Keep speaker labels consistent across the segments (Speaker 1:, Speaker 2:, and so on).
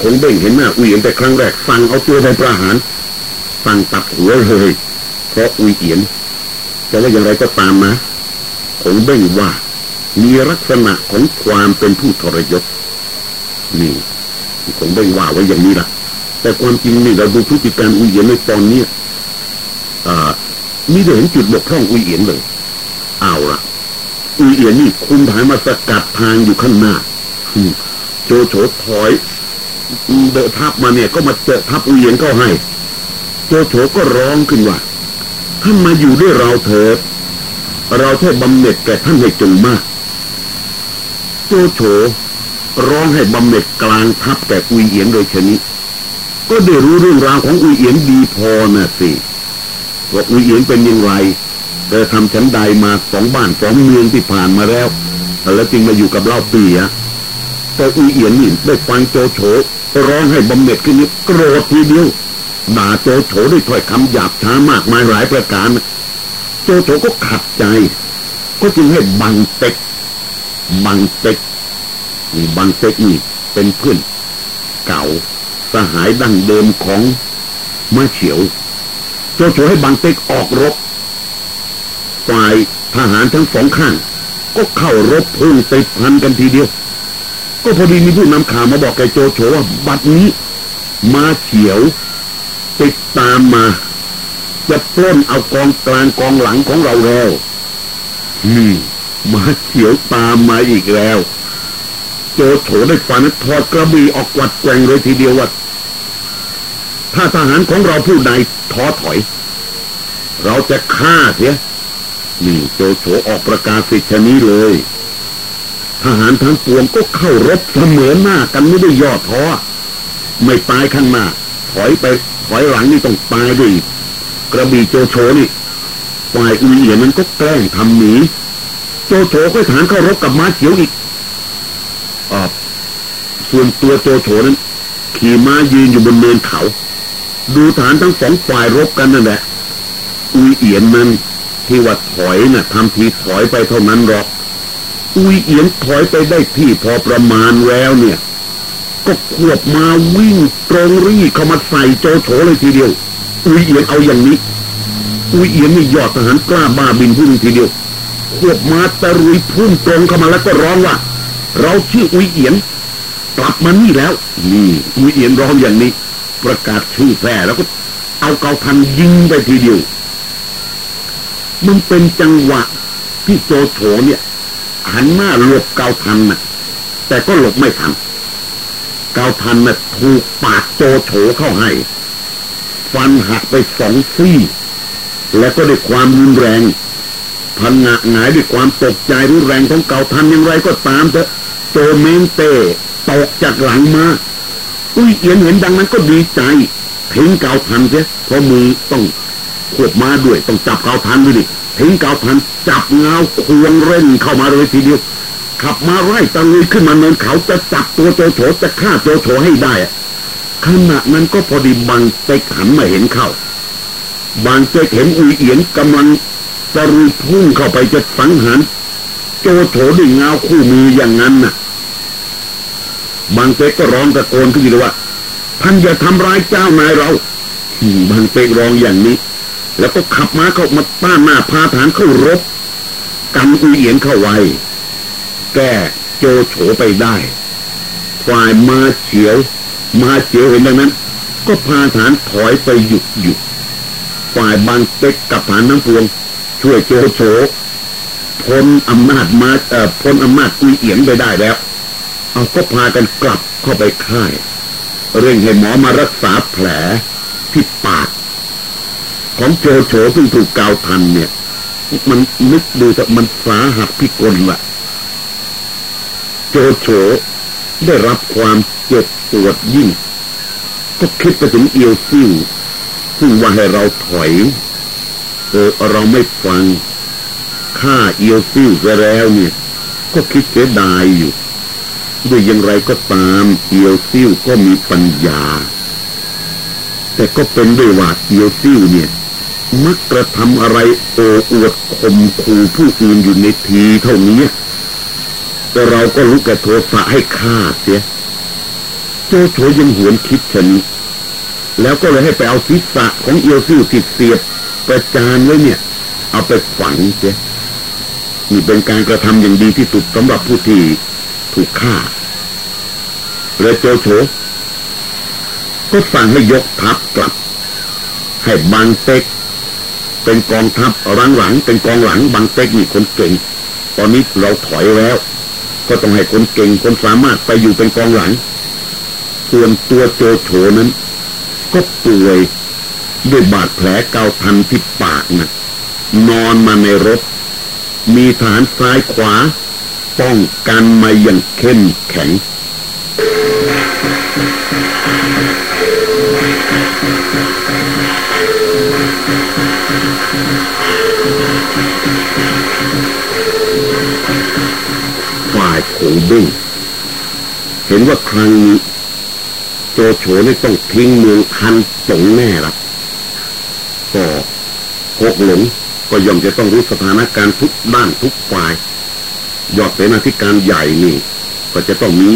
Speaker 1: คงเบ่งเห็นหน้าอุยเอียนแต่ครั้งแรกสั่งเอาตัวไปประหารสั่งตัดหัวเลยเพราะอุยเอียนแต่ว่าอย่างไรก็ตามนะคงเบ่งว่า มีลักษณะของความเป็นผู้ทรยศนี่คงเบ่งว่าไว้อย่างนี้ล่ะ แต่ความจริงนี่เราดูพฤติการอุยเอียนในตอนนี้อ่ามีเห็นจุดบกพร่องอุยเอียนเลย เอาละอุยเอียนนี่คุมฐานมาสกัดทางอยู่ข้างหน้าโจโฉถอย เดอะทับมาเนี่ย ก็มาเจอทับอุยเอียนเข้าให้โจโฉก็ร้องขึ้นว่าท่านมาอยู่ด้วยเราเถิดเราแค่บำเหน็จแก่ท่านให้จงมาก โจโฉร้องให้บำเหน็จกลางทับแก่อุยเอียนโดยชนิดก็ได้รู้เรื่องราวของอุยเอียนดีพอน่ะสิว่าอุยเอียนเป็นยังไงเธอทำฉันใดมาสองบ้านสองเมืองที่ผ่านมาแล้ว แล้วจึงมาอยู่กับเล่าปีอะแต่อุยเอียนนี่ได้ฟังโจโฉ ร้องให้บำเหน็จขึ้นนี้โกรธทีเดียวด่าโจโฉด้วยถ้อยคำหยาบช้ามากมายหลายประการ โจโฉก็ขัดใจ ก็จึงให้บังเต็ก บังเต็กนี่บังเต็กนี่เป็นเพื่อน เก่าสหายดั้งเดิมของมาเฉียว โจโฉให้บังเต็กออกรบฝ่ายทหารทั้งสองข้าง ก็เข้ารบพุ่งติดพันกันทีเดียว ก็พอดีมีผู้นำข่าวมาบอกแกโจโฉว่าบัดนี้มาเฉียว ติดตามมา จะปล้นเอากองกลางกองหลังของเราแล้วนี่มาเฉียวตามมาอีกแล้ว โจโฉได้ฟันถอดกระบี่ออกกวัดแกงเลยทีเดียวว่าถ้าทหารของเราผู้ใดท้อถอย เราจะฆ่าเสียนี่โจโฉออกประกาศสิทธินี้เลย ทหารทั้งปวงก็เข้ารบเสมอหน้ากันไม่ได้ย่อท้อไม่ตายข้างหน้าถอยไปถอยหลังนี่ต้องตายด้วยกระบี่โจโฉนี่ฝ่ายอุยเอียนนั้นก็แกล้งทำหนีโจโฉก็ฐานเข้ารบกับม้าเขียวอีกอส่วนตัวโจโฉนั้น ขี่ม้ายืนอยู่บนเนินเขา ดูฐานทั้งสองฝ่ายรบกันนั่นแหละอุยเอียนนั้นที่ว่าถอยนะ่ะทำทีถอยไปเท่านั้นหรอก อุยเอียนถอยไปได้ที่พอประมาณแล้วเนี่ย ก็ขวบมาวิ่งตรงรีเข้ามาใส่โจโฉเลยทีเดียว อุยเอียนเอาอย่างนี้ อุยเอียนนี่ยอดทหารกล้าบ้าบินพุ่งทีเดียวขวบมาตะรุยพุ่งตรงเข้ามาแล้วก็ร้องว่า เราชื่ออุยเอียนกลับมานี่แล้วนี่อุยเอียนร้องอย่างนี้ ประกาศชื่อแท้แล้วก็ เอาเกาทันยิงไปทีเดียวมันเป็นจังหวะที่โจโฉเนี่ย หันหน้าหลบเกาทันน่ะ แต่ก็หลบไม่ทัน เกาทันน่ะถูกปาดโจโฉเข้าให้ ฟันหักไปสองซี่ แล้วก็ด้วยความรุนแรงพันงะหงายด้วยความตกใจรุนแรงของเกาทันอย่างไรก็ตามเถอะโจเมงเตตกจากหลังมาอุ้ยเอียนเห็นดังนั้นก็ดีใจทิ้งเกาทันเสียเพราะมือต้องขวบมาด้วยต้องจับเกาทันด้วยดิ ทิ้งเกาทันจับเงาควงเร่งเข้ามาเลยทีเดียว ขับมาไล่ตะลุยขึ้นมาเนินเขาจะจับตัวโจโฉจะฆ่าโจโฉให้ได้ขณะนั้นก็พอดีบางเต็กหันมาเห็นเข้า บางเต็กเห็นอุยเอียนกำลังตะลุยพุ่งเข้าไปจะสังหารโจโฉด้วยเงาคู่มืออย่างนั้นน่ะ บางเต็กก็ร้องตะโกนขึ้นเลยว่าท่านอย่าทำร้ายเจ้านายเราบางเต็กร้องอย่างนี้ แล้วก็ขับม้าเข้ามาต้านหน้าพาฐานเข้ารบกันอุยเอียนเข้าไว้ แก้โจโฉไปได้ ฝ่ายมาเฉียว มาเฉียวเห็นดังนั้น ก็พาฐานถอยไปหยุดหยุดฝ่ายบางเต็กกับฐานน้ำพวง ช่วยโจโฉพ้นอำนาจมาเอ่อพ้นอำนาจอุยเอียนไปได้แล้ว เอาก็พากันกลับเข้าไปค่าย เร่งให้หมอมารักษาแผลที่ปาก ของโจโฉซึ่งถูกกาวทันเนี่ย มันนึกดูแต่มันสาหัสพิกลละโจโฉได้รับความเจ็บปวดยิ่ง ก็คิดไปถึงเอียวซิ่วซึ่งว่าให้เราถอย เออเราไม่ฟังฆ่าเอียวซิ่วไปแล้วเนี่ย ก็คิดเสียดายอยู่ด้วยอย่างไรก็ตามเอียวซิ่วก็มีปัญญา แต่ก็เป็นด้วยว่าเอียวซิ่วเนี่ย มักกระทำอะไรโอ้อวดข่มขู่ผู้อื่นอยู่ในทีเท่านี้ แต่เราก็รู้แก่โทสะให้ฆ่าเสียโจโฉยังหวนคิดชนิดแล้วก็เลยให้ไปเอาศีรษะของเอียวซิ่วติดเสียบประจานไว้เนี่ย เอาไปฝังเสียนี่เป็นการกระทำอย่างดีที่สุดสำหรับผู้ที่ถูกฆ่าเลยโจโฉก็สั่งให้ยกทัพกลับ ให้บางเต็ก เป็นกองทัพรังหลัง เป็นกองหลังบางเต็กนี่คนเก่ง ตอนนี้เราถอยแล้ว ก็ต้องให้คนเก่งคนสามารถไปอยู่เป็นกองหลัง ส่วนตัวโจโฉนั้น ก็ป่วยด้วยบาดแผลเกาทันที่ปากนะนอนมาในรถ มีฐานซ้ายขวา ป้องกันมาอย่างเข้มแข็ง ฝ่ายโขงบึ้งเห็นว่าครั้งนี้โจโฉนี่ต้องทิ้งเมืองคันสงแน่ละก็หกหลงก็ย่อมจะต้องรู้สถานการณ์ทุกด้านทุกฝ่าย ยอดเสนาธิการใหญ่นี่ ก็จะต้องมี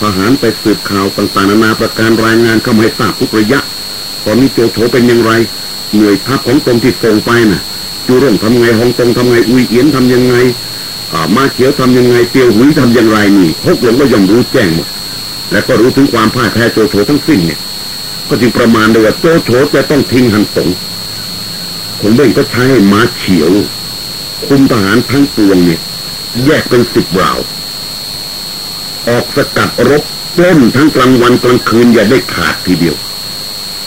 Speaker 1: ทหารไปสืบข่าวต่างๆนานาประการรายงานเข้ามาให้ทราบทุกระยะ ตอนนี้โจโฉเป็นอย่างไร หน่วยทัพของตนที่ส่งไปน่ะจูร่งทำไงฮองตงทำไงอุยเอียนทำยังไงมาเขียวทำยังไงเตียวหุยทำอย่างไรนี่พกหลงก็ย่อมรู้แจ้งหมดและก็รู้ถึงความพ่ายแพ้โจโฉทั้งสิ้นเนี่ย ก็จึงประมาณเลยว่าโจโฉจะต้องทิ้งหันตงคงเบ่งก็ใช้ม้าเขียว คุมทหารทั้งปวงเนี่ย แยกเป็นสิบราออกสกัดรบปล้นทั้งกลางวันกลางคืนอย่าได้ขาดทีเดียว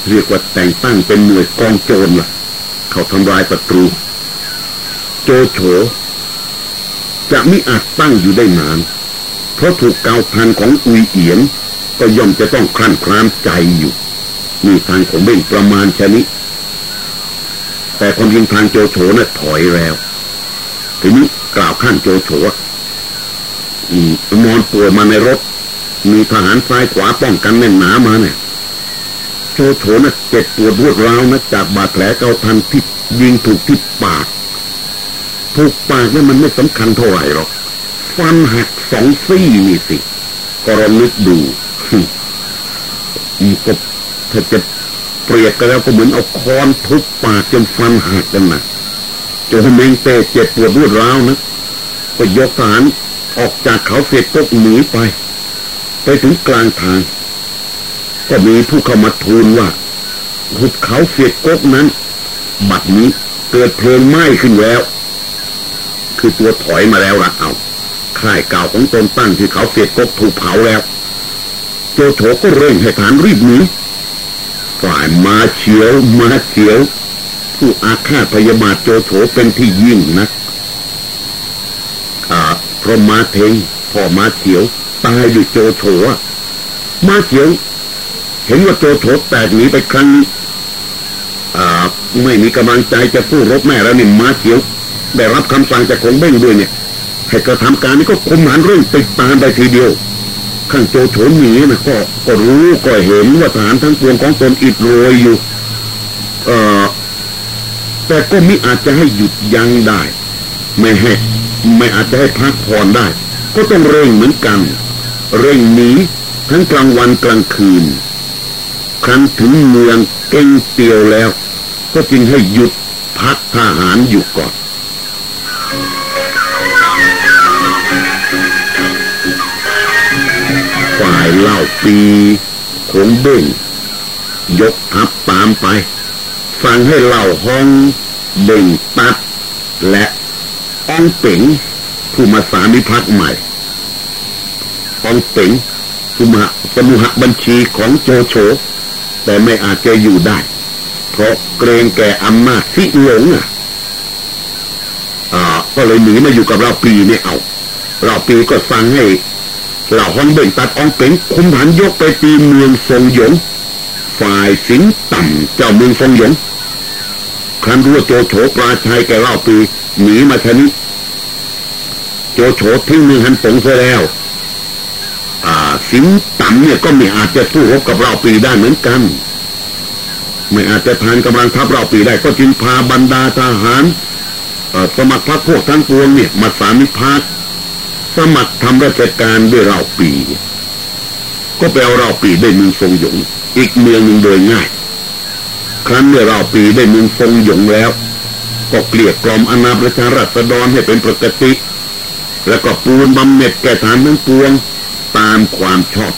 Speaker 1: เรียกว่าแต่งตั้งเป็นหน่วยกองโจรล่ะ เขาทำลายศัตรูโจโฉจะไมิอาจตั้งอยู่ได้นาน เพราะถูกเกาพันของอุยเอียน ก็ย่อมจะต้องคลั่นคลามใจอยู่มีทางของเบ่งประมาณชนิดแต่ความยิงทางโจโฉนะ่ะถอยแล้วทีนี้กล่าวขั้นโจโฉนอนป่วยมาในรถ มีทหารซ้ายขวาป้องกันแน่นหนามาเนี่ย โจโฉนะ่ะเจ็บปวดรวดร้าวนะจากบาดแผลเกาทันที่ยิงถูกที่ปาก ถูกปากนี่มันไม่สำคัญเท่าไหร่หรอกฟันหักสองซี่นี่สิก็ลองนึกดูอีกถ้าจะเปรียบกันแล้วก็เหมือนเอาค้อนทุบปากจนฟันหักกันนะโจเมงเตเจ็บปวดรวดร้าวนะก็ยกฐานออกจากเขาเสร็จก็หนีไป ไปถึงกลางทาง ก็มีผู้เข้ามาทูลว่าหุบเขาเสียกกนั้น บัดนี้เกิดเพลิงไหม้ขึ้นแล้ว คือตัวถอยมาแล้วละเอาค่ายเก่าของตนตั้งที่เขาเสียกกถูกเผาแล้ว โจโฉก็เร่งให้ฐานรีบหนีฝ่ายมาเฉียวมาเฉียว ผู้อาฆาตพยาบาทโจโฉเป็นที่ยิ่งนักอ่าพระมาเทงพ่อมาเฉียว ตายอยู่โจโฉมาเฉียว เห็นว่าโจโฉแตกหนีไปครั้งไม่มีกำลังใจจะสู้รบแม่แล้วนี่มาเฉียว ได้รับคำสั่งจากคงเบ้งด้วยเนี่ยให้กระทำการนี้ก็คุมหันเรื่องติดตามไปทีเดียว ข้างโจโฉหนีนะก็ก็รู้ก็เห็นว่าฐานทั้งปวงของตนอิดโรยอยู่ เออแต่ก็มิอาจจะให้หยุดยั้งได้ ไม่ให้ไม่อาจจะให้พักผ่อนได้ ก็ต้องเร่งเหมือนกัน เร่งหนีทั้งกลางวันกลางคืน ครั้นถึงเมืองเก่งเตียวแล้ว ก็จึงให้หยุดพักทหารอยู่ก่อนฝ่ายเล่าปีคงเบ่งยกทัพตามไปสั่งให้เล่าห้องเบ่งตัด และอองเป๋งผู้มาสามิพักใหม่อองเป๋งผู้มาสมุหบัญชีของโจโฉ แต่ไม่อาจจะอยู่ได้ เพราะเกรงแก่อำนาจที่หลงอะก็เลยหนีมาอยู่กับเราปีเนี่ยเอาเราปีก็สั่งให้เหล่าฮอนเบ่งตัดอองเป็งคุมฐานยกไปตีเมืองทรงหยง ฝ่ายสิงต่ำเจ้าเมืองทรงหยงครั้นรู้ว่าโจโฉปราชัยแกเล่าปีหนีมาชนิดโจโฉทิ้งเมืองฮันตงเสียแล้ว สิงต่ำเนี่ยก็ไม่อาจจะสู้รบกับเราปีได้เหมือนกัน ไม่อาจจะทานกำลังทัพเราปีได้ก็จึงพาบรรดาทหารสมัครพรรคพวกทั้งปวงเนี่ยมาสามิพักสมัครทำราชการด้วยเราปี ก็ไปเอาเราปีได้มืองทรงหยง อีกเมืองหนึ่งโดยง่าย ครั้นเมื่อเราปีได้มืองทรงหยงแล้ว ก็เกลี่ยกล่อมอนาประชารัษฎรให้เป็นปกติ แล้วก็ปูนบำเหน็จแก่ฐานทั้งปวง ตามความชอบ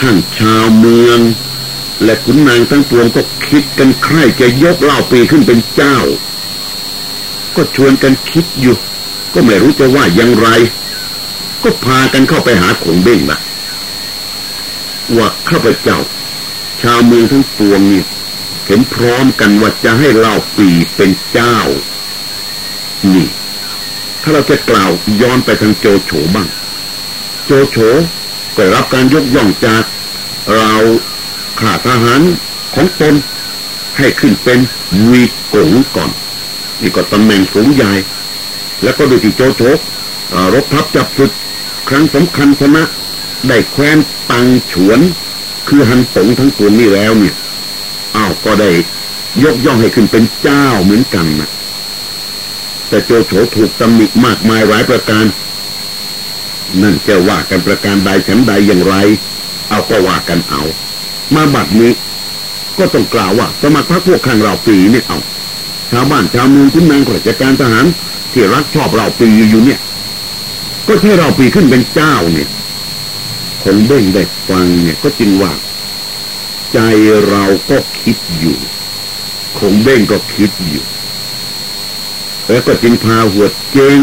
Speaker 1: ข้างชาวเมือง และขุนนางทั้งปวงก็คิดกันใคร่จะยกเล่าปีขึ้นเป็นเจ้า ก็ชวนกันคิดอยู่ ก็ไม่รู้จะว่าอย่างไร ก็พากันเข้าไปหาขงเบ้งละว่าข้าพเจ้า ชาวเมืองทั้งปวงนี่เห็นพร้อมกันว่าจะให้เล่าปีเป็นเจ้า นี่ ถ้าเราจะกล่าวย้อนไปทางโจโฉบ้าง โจโฉก็รับการยกย่องจากเราข้าทหารของตนให้ขึ้นเป็นวีกงก่อน นี่ก็ตำแหน่งสูงใหญ่ แล้วก็ดูที่โจโฉรบทัพจับศึกครั้งสำคัญชนะได้แคว้นตังฉวน คือฮันตงทั้งปวงนี่แล้วเนี่ยอ้าวก็ได้ยกย่องให้ขึ้นเป็นเจ้าเหมือนกันนะแต่โจโฉถูกตำหนิมากมายหลายประการ นั่นจะว่ากันประการใดฉันใดอย่างไร เอาก็ว่ากันเอา มาบัดนี้ ก็ต้องกล่าวว่า สมัครพรรคพวกข้างเราปีเนี่ยเอาชาวบ้านชาวเมืองคุณนางข้าราชการทหาร ที่รักชอบเราปีอยู่เนี่ย ก็ที่เราปีขึ้นเป็นเจ้าเนี่ยคงเด้งได้ฟังเนี่ยก็จึงว่า ใจเราก็คิดอยู่คงเด้งก็คิดอยู่ แล้วก็จึงพาหัวเจง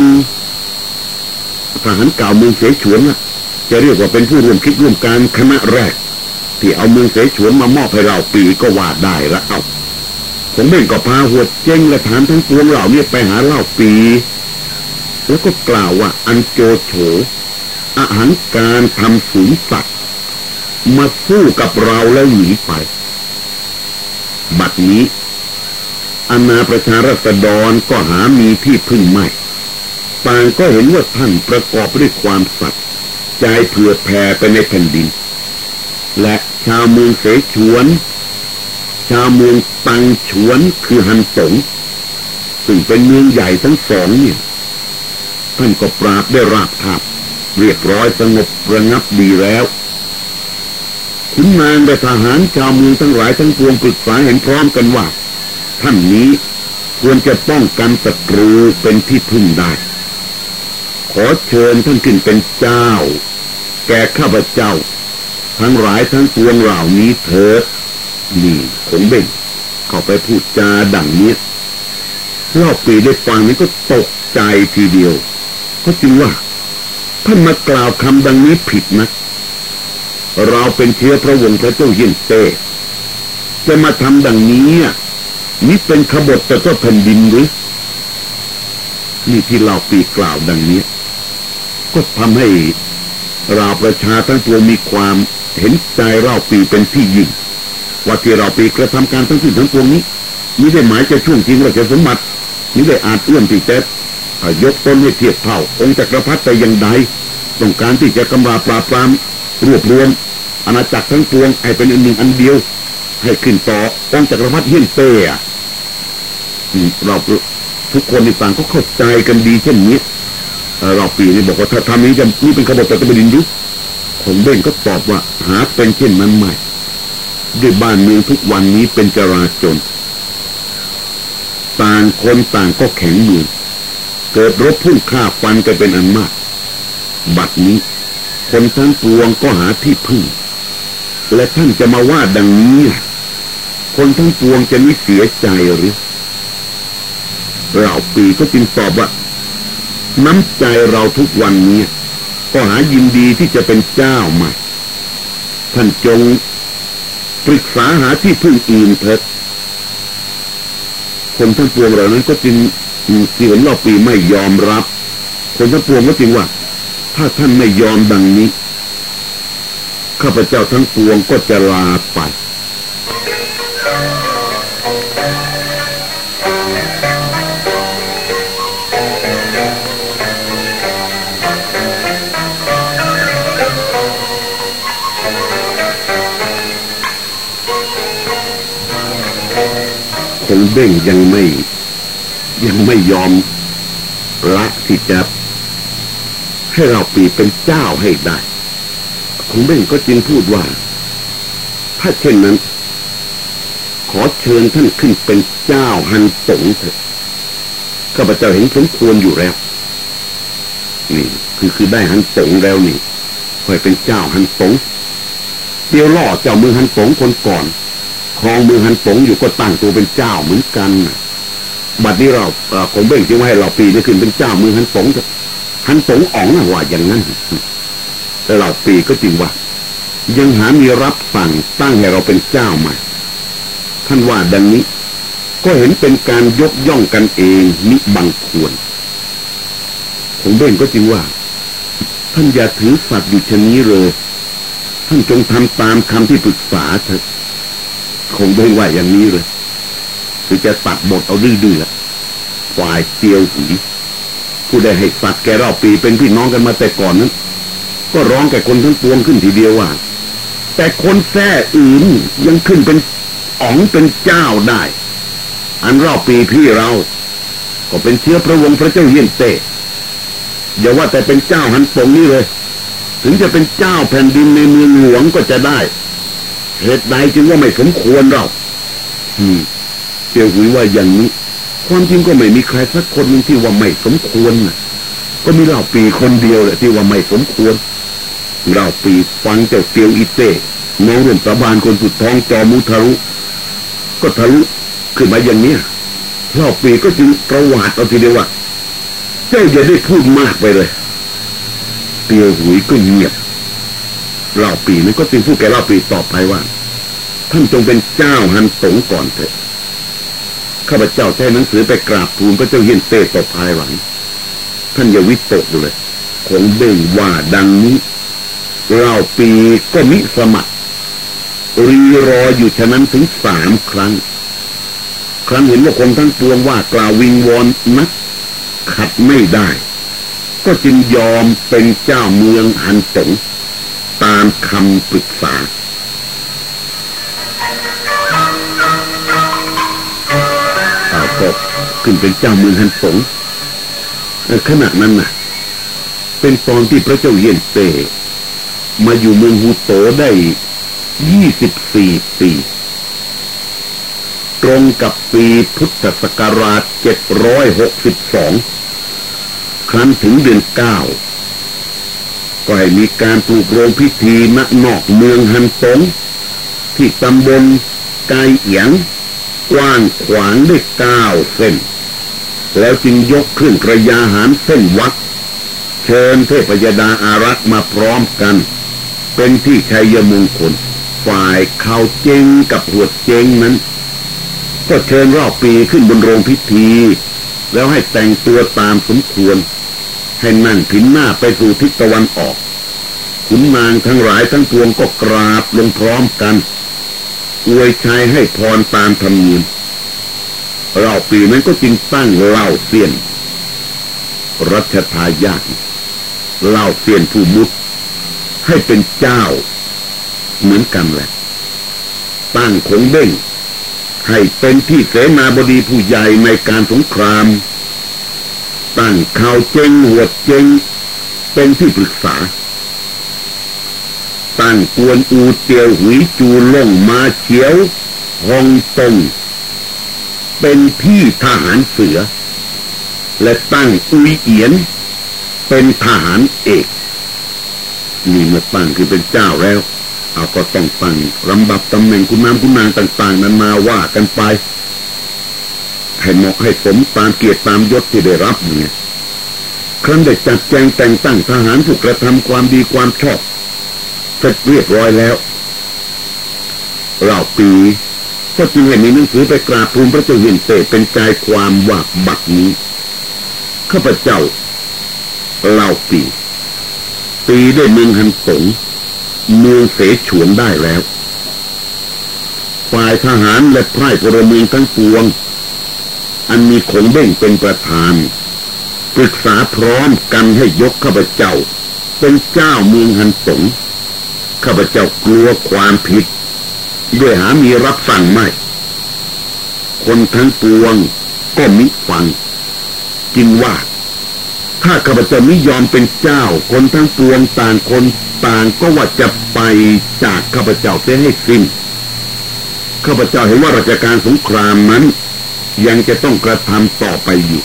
Speaker 1: ทหารเก่าเมืองเสฉวนนะจะเรียกว่าเป็นผู้ร่วมคิดร่วมการคณะแรก ที่เอาเมืองเสฉวนมามอบให้เราปีก็ว่าได้ละเอาผมเบ่งก็พาหัวเจงและฐานทั้งปวงเหล่านี้ไปหาเล่าปี แล้วก็กล่าวว่าอันโจโฉอาหารการทำสูงสัตว์มาสู้กับเราแล้วหนีไป บัดนี้อาณาประชารัษฎรก็หามีที่พึ่งไม่ ต่างก็เห็นว่าท่านประกอบด้วยความสัตย์ใจเผื่อแผ่ไปในแผ่นดิน และชาวเมืองเสฉวน ชาวเมืองตังฉวนคือฮันสงซึ่งเป็นเมืองใหญ่ทั้งสองเนี่ยท่านก็ปราบได้ราบคาบเรียบร้อยสงบระงับดีแล้วขุนนางและทหารชาวเมืองทั้งหลายทั้งปวงปรึกษาเห็นพร้อมกันว่าท่านนี้ควรจะป้องกันศัตรูเป็นที่พึ่งได้ ขอเชิญท่านขึ้นเป็นเจ้า แก่ข้าพเจ้า ทั้งหลายทั้งปวงเหล่านี้เถิดนี่คงเบ่งเข้าไปพูดจาดังนี้รอบปีได้ฟังนี้ก็ตกใจทีเดียว ก็จริงว่า ท่านมากล่าวคำดังนี้ผิดนะเราเป็นเชื้อพระวงศ์พระเจ้าเยี่ยนเต้จะมาทำดังนี้นี่เป็นขบฏแต่ก็แผ่นดินหรือนี่ที่เราปีกล่าวดังนี้ ก็ทำให้เราประชาทั้งตัวมีความเห็นใจเราปีเป็นที่ยิ่งว่าที่เราปีกระทำการทั้งสิ้นทั้งปวงนี้นี่ได้หมายจะช่วงจริงราชสมบัตินี่ได้อาจเอื้อมที่จะยกตนให้เทียบเท่า องค์จักรพรรดิแต่อย่างใดต้องการที่จะกำราปราบปรามรวบรวมอาณาจักรทั้งปวงให้เป็นอันหนึ่งอันเดียว ให้ขึ้นต่อองค์จักรพรรดิเฮียนเต้เราทุกคนในต่างก็เข้าใจกันดีเช่นนี้ เราปีนี้บอกว่าถ้าทำนี้จะนี่เป็นขบฏแต่ตะบินยุคคงเบ่งก็ตอบว่าหาเป็นเช่นนั้นไม่ด้วยบ้านเมืองทุกวันนี้เป็นจราจน ต่างคนต่างก็แข็งมือเกิดรบพุ่งฆ่าฟันกันเป็นอันมาก บัดนี้ คนทั้งปวงก็หาที่พึ่ง และท่านจะมาว่าดังนี้ คนทั้งปวงจะไม่เสียใจหรือเราปีก็จึงตอบว่า น้ำใจเราทุกวันนี้ ก็หายินดีที่จะเป็นเจ้าใหม่ท่านจงปรึกษาหาที่พึ่งอื่นเถิดคนทั้งปวงเหล่านั้นก็จึงที่เห็นรอบปีไม่ยอมรับ คนทั้งปวงก็จริงว่า ถ้าท่านไม่ยอมดังนี้ ข้าพเจ้าทั้งปวงก็จะลาไป เบ้งยังไม่ ยังไม่ยอมละที่จะให้เราปีเป็นเจ้าให้ได้คของเบ้งก็จึงพูดว่า ถ้าเช่นนั้น ขอเชิญท่านขึ้นเป็นเจ้าฮันตงเถอะข้าพเจ้าเห็นสมควรอยู่แล้ว นี่คือคือได้ฮันตงแล้วนี่ค่อยเป็นเจ้าฮันตงเตียวล่อเจ้ามือฮันตงคนก่อน ครองมือฮันตงอยู่ก็ตั้งตัวเป็นเจ้าเหมือนกันบัดนี้เราคงเบ่งจึงว่าให้เราปีนี้ขึ้นเป็นเจ้ามือฮันตงฮันตงอ๋องว่าอย่างนั้นแต่เราปีก็จริงว่า ยังหามีรับสั่งตั้งให้เราเป็นเจ้าใหม่ท่านว่าดังนี้ ก็เห็นเป็นการยกย่องกันเองมิบังควรคงเบ่งก็จริงว่า ท่านอย่าถือสัตว์อยู่ชนี้เลย ท่านจงทำตามคำที่ปรึกษาเถอะ คงไม่ว่าอย่างนี้เลย คือจะตัดบทเอาดื้อๆฝ่ายเตียวหุยผู้ได้ให้สัตว์แกรอบปีเป็นพี่น้องกันมาแต่ก่อนนั้น ก็ร้องแก่คนทั้งปวงขึ้นทีเดียวว่า แต่คนแท้อื่นยังขึ้นเป็นอ๋องเป็นเจ้าได้ อันรอบปีพี่เรา ก็เป็นเชื้อพระวงศ์พระเจ้าเฮียนเต้อย่าว่าแต่เป็นเจ้าหันปงนี่เลย ถึงจะเป็นเจ้าแผ่นดินในเมืองหลวงก็จะได้ เหตุใดจึงว่าไม่สมควรเราอืมเตียวหุยว่าอย่างนี้ ความจริงก็ไม่มีใครสักคนนึงที่ว่าไม่สมควรนะก็มีเล่าปีคนเดียวแหละที่ว่าไม่สมควรเล่าปีฟังเจ้าเตียวอีเต้น้องร่วมสาบานคนสุดท้องจอมุทะลุก็ทะลุขึ้นมาอย่างเนี้ยเล่าปีก็จึงประวัติเอาทีเดียวว่าเจ้าอย่าได้พูดมากไปเลยเตียวหุยก็เงียบ เล่าปีนั้นก็จึงพูดแกเล่าปีต่อไปว่า ท่านจงเป็นเจ้าฮันสงก่อนเถอะข้าพเจ้าใช้หนังสือไปกราบทูลพระเจ้าเฮียนเต้ต่อภายหลัง ท่านอย่าวิตกเลยคงเบ่งว่าดังนี้เล่าปีก็มิสมัครรีรออยู่ฉะนั้นถึงสามครั้ง ครั้งเห็นว่าคนทั้งปวงว่ากล่าววิงวอนนัก ขัดไม่ได้ ก็จึงยอมเป็นเจ้าเมืองฮันสง ตามคำปรึกษาเอาก็ขึ้นเป็นเจ้าเมืองฮันสงขณะนั้นน่ะ เป็นตอนที่พระเจ้าเยียนเต มาอยู่เมืองฮูโตได้ยี่สิบสี่ปี ตรงกับปีพุทธศักราชเจ็ดร้อยหกสิบสองครั้นถึงเดือนเก้า ก็ให้มีการปลูกโรงพิธีณนอกเมืองฮันตงที่ตำบลไกเอียง กว้างขวางด้เก้าเส้น แล้วจึงยกขึ้นกระยาหารเส้นวัด เชิญเทพยดาอารักษ์มาพร้อมกัน เป็นที่ชัยมงคลฝ่ายเขาเจงกับหัวเจงนั้น ก็เชิญรอบปีขึ้นบนโรงพิธี แล้วให้แต่งตัวตามสมควร ให้นั่งผินหน้าไปสู่ทิศตะวันออก ขุนนางทั้งหลายทั้งปวงก็กราบลงพร้อมกัน อวยชัยให้พรตามธรรมเนียมเราปีนั้นก็จึงตั้งเล่าเสียน รัชทายาทเล่าเสียนผู้มุดให้เป็นเจ้า เหมือนกันแหละ ตั้งคงเบ้งให้เป็นที่เสนาบดีผู้ใหญ่ในการสงคราม ตั้งข่าวเจงหัวเจงเป็นที่ปรึกษา ตั้งกวนอูเตียวหุยจูล่งมาเฉียวฮองตงเป็นพี่ทหารเสือ และตั้งอุยเอียน เป็นทหารเอกนี่เมาตั้งคือเป็นเจ้าแล้ว เอาก็ต้องตั้งลำบับตำแหน่งคุณน้ำคุณนางต่าง ๆ นั้นมาว่ากันไป ให้เหมาะให้สมตามเกียรติตามยศที่ได้รับเนี่ยครั้นได้จัดแจงแต่งตั้งทหารผู้กระทำความดีความชอบเสร็จเรียบร้อยแล้วเราปีก็จึงให้มีหนังสือไปกราบทูลพระเจ้าเฮียนเตเป็นใจความว่าบัดนี้ข้าพเจ้าเล่าปี ปีได้เมืองฮันสงเมืองเสฉวนได้แล้ว ฝ่ายทหารและไพร่พลเมืองทั้งปวง อันมีคงเบ่งเป็นประธานปรึกษาพร้อมกันให้ยกข้าพเจ้า เป็นเจ้าเมืองฮันสงข้าพเจ้ากลัวความผิดด้วยหามีรับสั่งไม่คนทั้งปวงก็มิฟังจึงว่า ถ้าข้าพเจ้าไม่ยอมเป็นเจ้า คนทั้งปวงต่างคนต่างก็ว่าจะไปจากข้าพเจ้าเสียให้สิ้นข้าพเจ้าเห็นว่าราชการสงครามนั้น ยังจะต้องกระทำต่อไปอยู่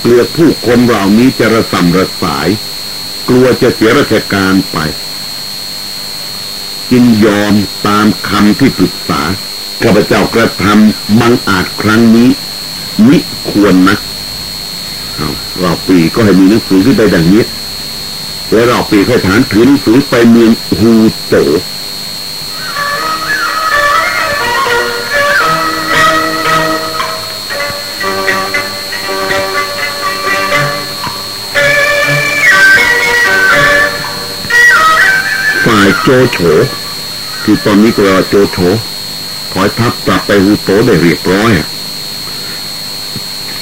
Speaker 1: เกลือผู้คนเหล่านี้จะระสำระสาย กลัวจะเสียราชการไปจึงยอมตามคำที่ปรึกษาข้าพเจ้ากระทำบังอาจครั้งนี้มิควรนะเอาเราปีก็ให้มีหนังสือขึ้นไปดังนี้ แล้วเราปีค่อยฐานถือหนังสือไปเมืองฮูโต โจโฉที่ตอนนี้ก็เรียกว่าโจโฉถอยทัพกลับไปฮูโตได้เรียบร้อย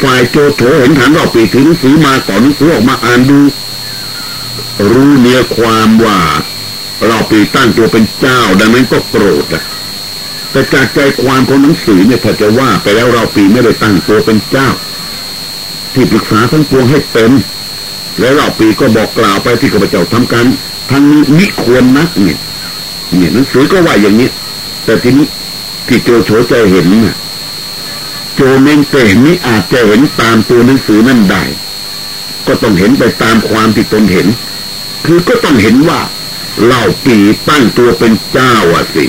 Speaker 1: ฝ่ายโจโฉเห็นฐานเราปีถือหนังสือมาต่อนหนังสือออกมาอ่านดู รู้เนื้อความว่าเราปีตั้งตัวเป็นเจ้า ดังนั้นก็โกรธอะแต่จากใจความของหนังสือเนี่ยถ้าจะว่าไปแล้วเราปีไม่ได้ตั้งตัวเป็นเจ้า ที่ปรึกษาทั้งปวงให้เต็มแล้วเราปีก็บอกกล่าวไปที่ข้าพเจ้าทำการ ทั้งนี้มิควรนักเนี่ยเนี่ยหนังสือก็ว่าอย่างนี้ แต่ทีนี้ที่โจโฉใจเห็นน่ะโจเมงเตนี้อาจจะเห็นตามตัวหนังสือนั่นได้ ก็ต้องเห็นไปตามความที่ตนเห็น คือก็ต้องเห็นว่าเล่าปีตั้งตัวเป็นเจ้าอะสิ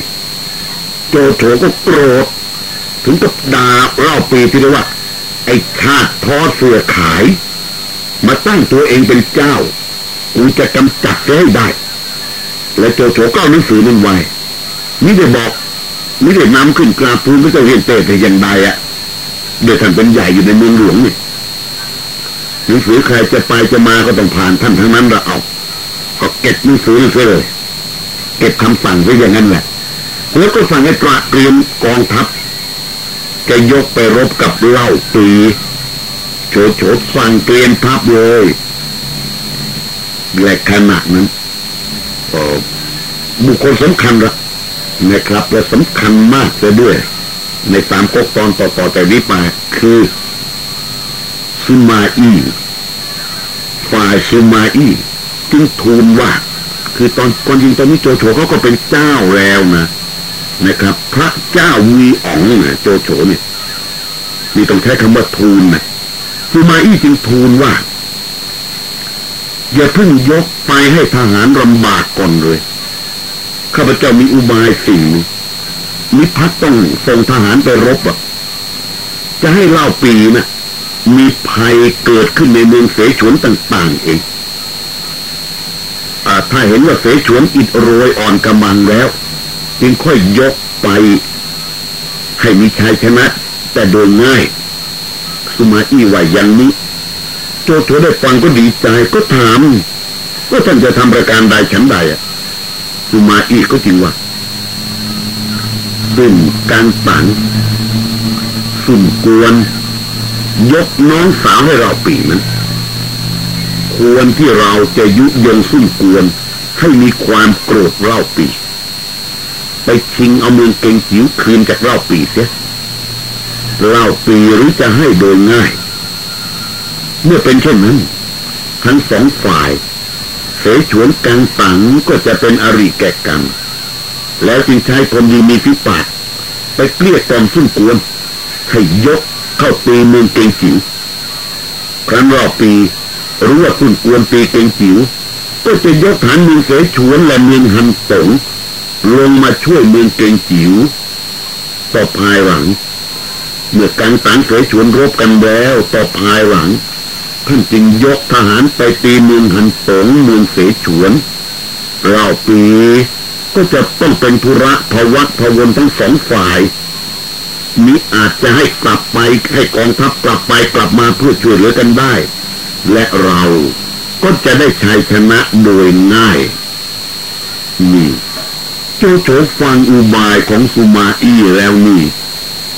Speaker 1: โจโฉก็โกรธถึงกับด่าเล่าปีที่เรียกว่า ไอ้ชาติทอเสือขาย มาตั้งตัวเองเป็นเจ้า กูจะกำจัดให้ได้ และโจโฉก็เอาหนังสือนั้นไว้นี่ได้บอกนี่ได้นำขึ้นกราบทูลพระเจ้าเฮียนเตแต่อย่างใดอะเดี๋ยท่านเป็นใหญ่อยู่ในเมืองหลวงนี่หนังสือใครจะไปจะมาก็ต้องผ่านท่านทั้งนั้นเราเอาก็เก็บหนังสือเลย เก็บคำสั่งไว้อย่างนั้นแหละ แล้วก็สั่งให้ตระเตรียมกองทัพจะยกไปรบกับเล่าปีโฉโฉสั่งเตรียมทัพเลย และขณะนั้นบุคคลสำคัญละนะครับและสำคัญมากเลยด้วย ในสามก๊กตอนต่อๆแต่นี้มาคือซูมาอีฝ่ายซูมาอีจึงทูลว่า คือตอนก่อนยิงตอนนี้โจโฉเขาก็เป็นเจ้าแล้วนะนะครับ พระเจ้าวีอ๋องนะโจโฉเนี่ยนี่ต้องใช้คำว่าทูลนะซูมาอีจึงทูลว่า อย่าเพิ่งยกไปให้ทหารลำบากก่อนเลย ข้าพเจ้ามีอุบายสิ่งมิพัฒต้องส่งทหารไปรบอะ จะให้เล่าปีนะมีภัยเกิดขึ้นในเมืองเสฉวนต่าง ๆ เองอถ้าเห็นว่าเสฉวนอิดโรยอ่อนกำลังแล้ว จึงค่อยยกไป ให้มีชัยชนะ แต่โดยง่าย สุมาอี้ว่าอย่างนี้ โจโฉได้ฟังก็ดีใจก็ถามว่าท่านจะทำประการใดฉันใดอะสุมาอีก็จริงว่าซึ่งการสังสุ่มกวน ยกน้องสาวให้เราปีนั้นควรที่เราจะยุยงสุ่มกวน ให้มีความโกรธเล่าปี ไปชิงเอาเมืองเก่งจิ๋วคืนจากเล่าปีเสียเล่าปีหรือจะให้โดยง่าย เมื่อเป็นเช่นนั้น ทั้งสองฝ่าย เสฉวนกังสังก็จะเป็นอริแก่กัน แล้วจึงใช้คนดีมีพิปากไปเกลี้ยกล่อมสุ่มกวนให้ยกเข้าตีเมืองเกงจิ๋วครั้นรอบปีรู้ว่าสุ่มกวนตีเกงจิ๋วก็จะยกฐานเมืองเสฉวนและเมืองฮันตงลงมาช่วยเมืองเกงจิ๋วต่อภายหลัง เมื่อการตังเสฉวนรบกันแล้วต่อภายหลัง ท่านจึงยกทหารไปตีเมืองหันสงเมืองเสฉวนเราปีก็จะต้องเป็นธุระพวัตพวนทั้งสองฝ่ายมิอาจจะให้กลับไปให้กองทัพกลับไปกลับมาเพื่อช่วยเหลือกันได้ และเราก็จะได้ชัยชนะโดยง่ายนี่โจโฉฟังอุบายของสุมาอี้แล้วนี่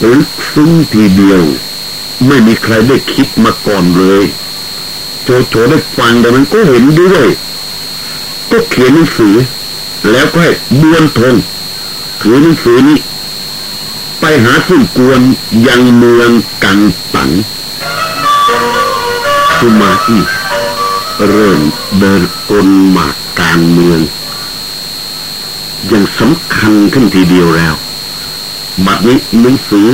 Speaker 1: ลึกซึ้งทีเดียว ไม่มีใครได้คิดมาก่อนเลย โจโฉได้ฟังแต่มันก็เห็นด้วย ก็เขียนหนังสือ แล้วก็ให้บวนทงถือหนังสือนี้ ไปหาสุ่มกวนยังเมืองกังตังสุมาอีเริ่มเดินกลหมากการเมืองยังสำคัญขึ้นทีเดียวแล้วบัดนี้หนังสือ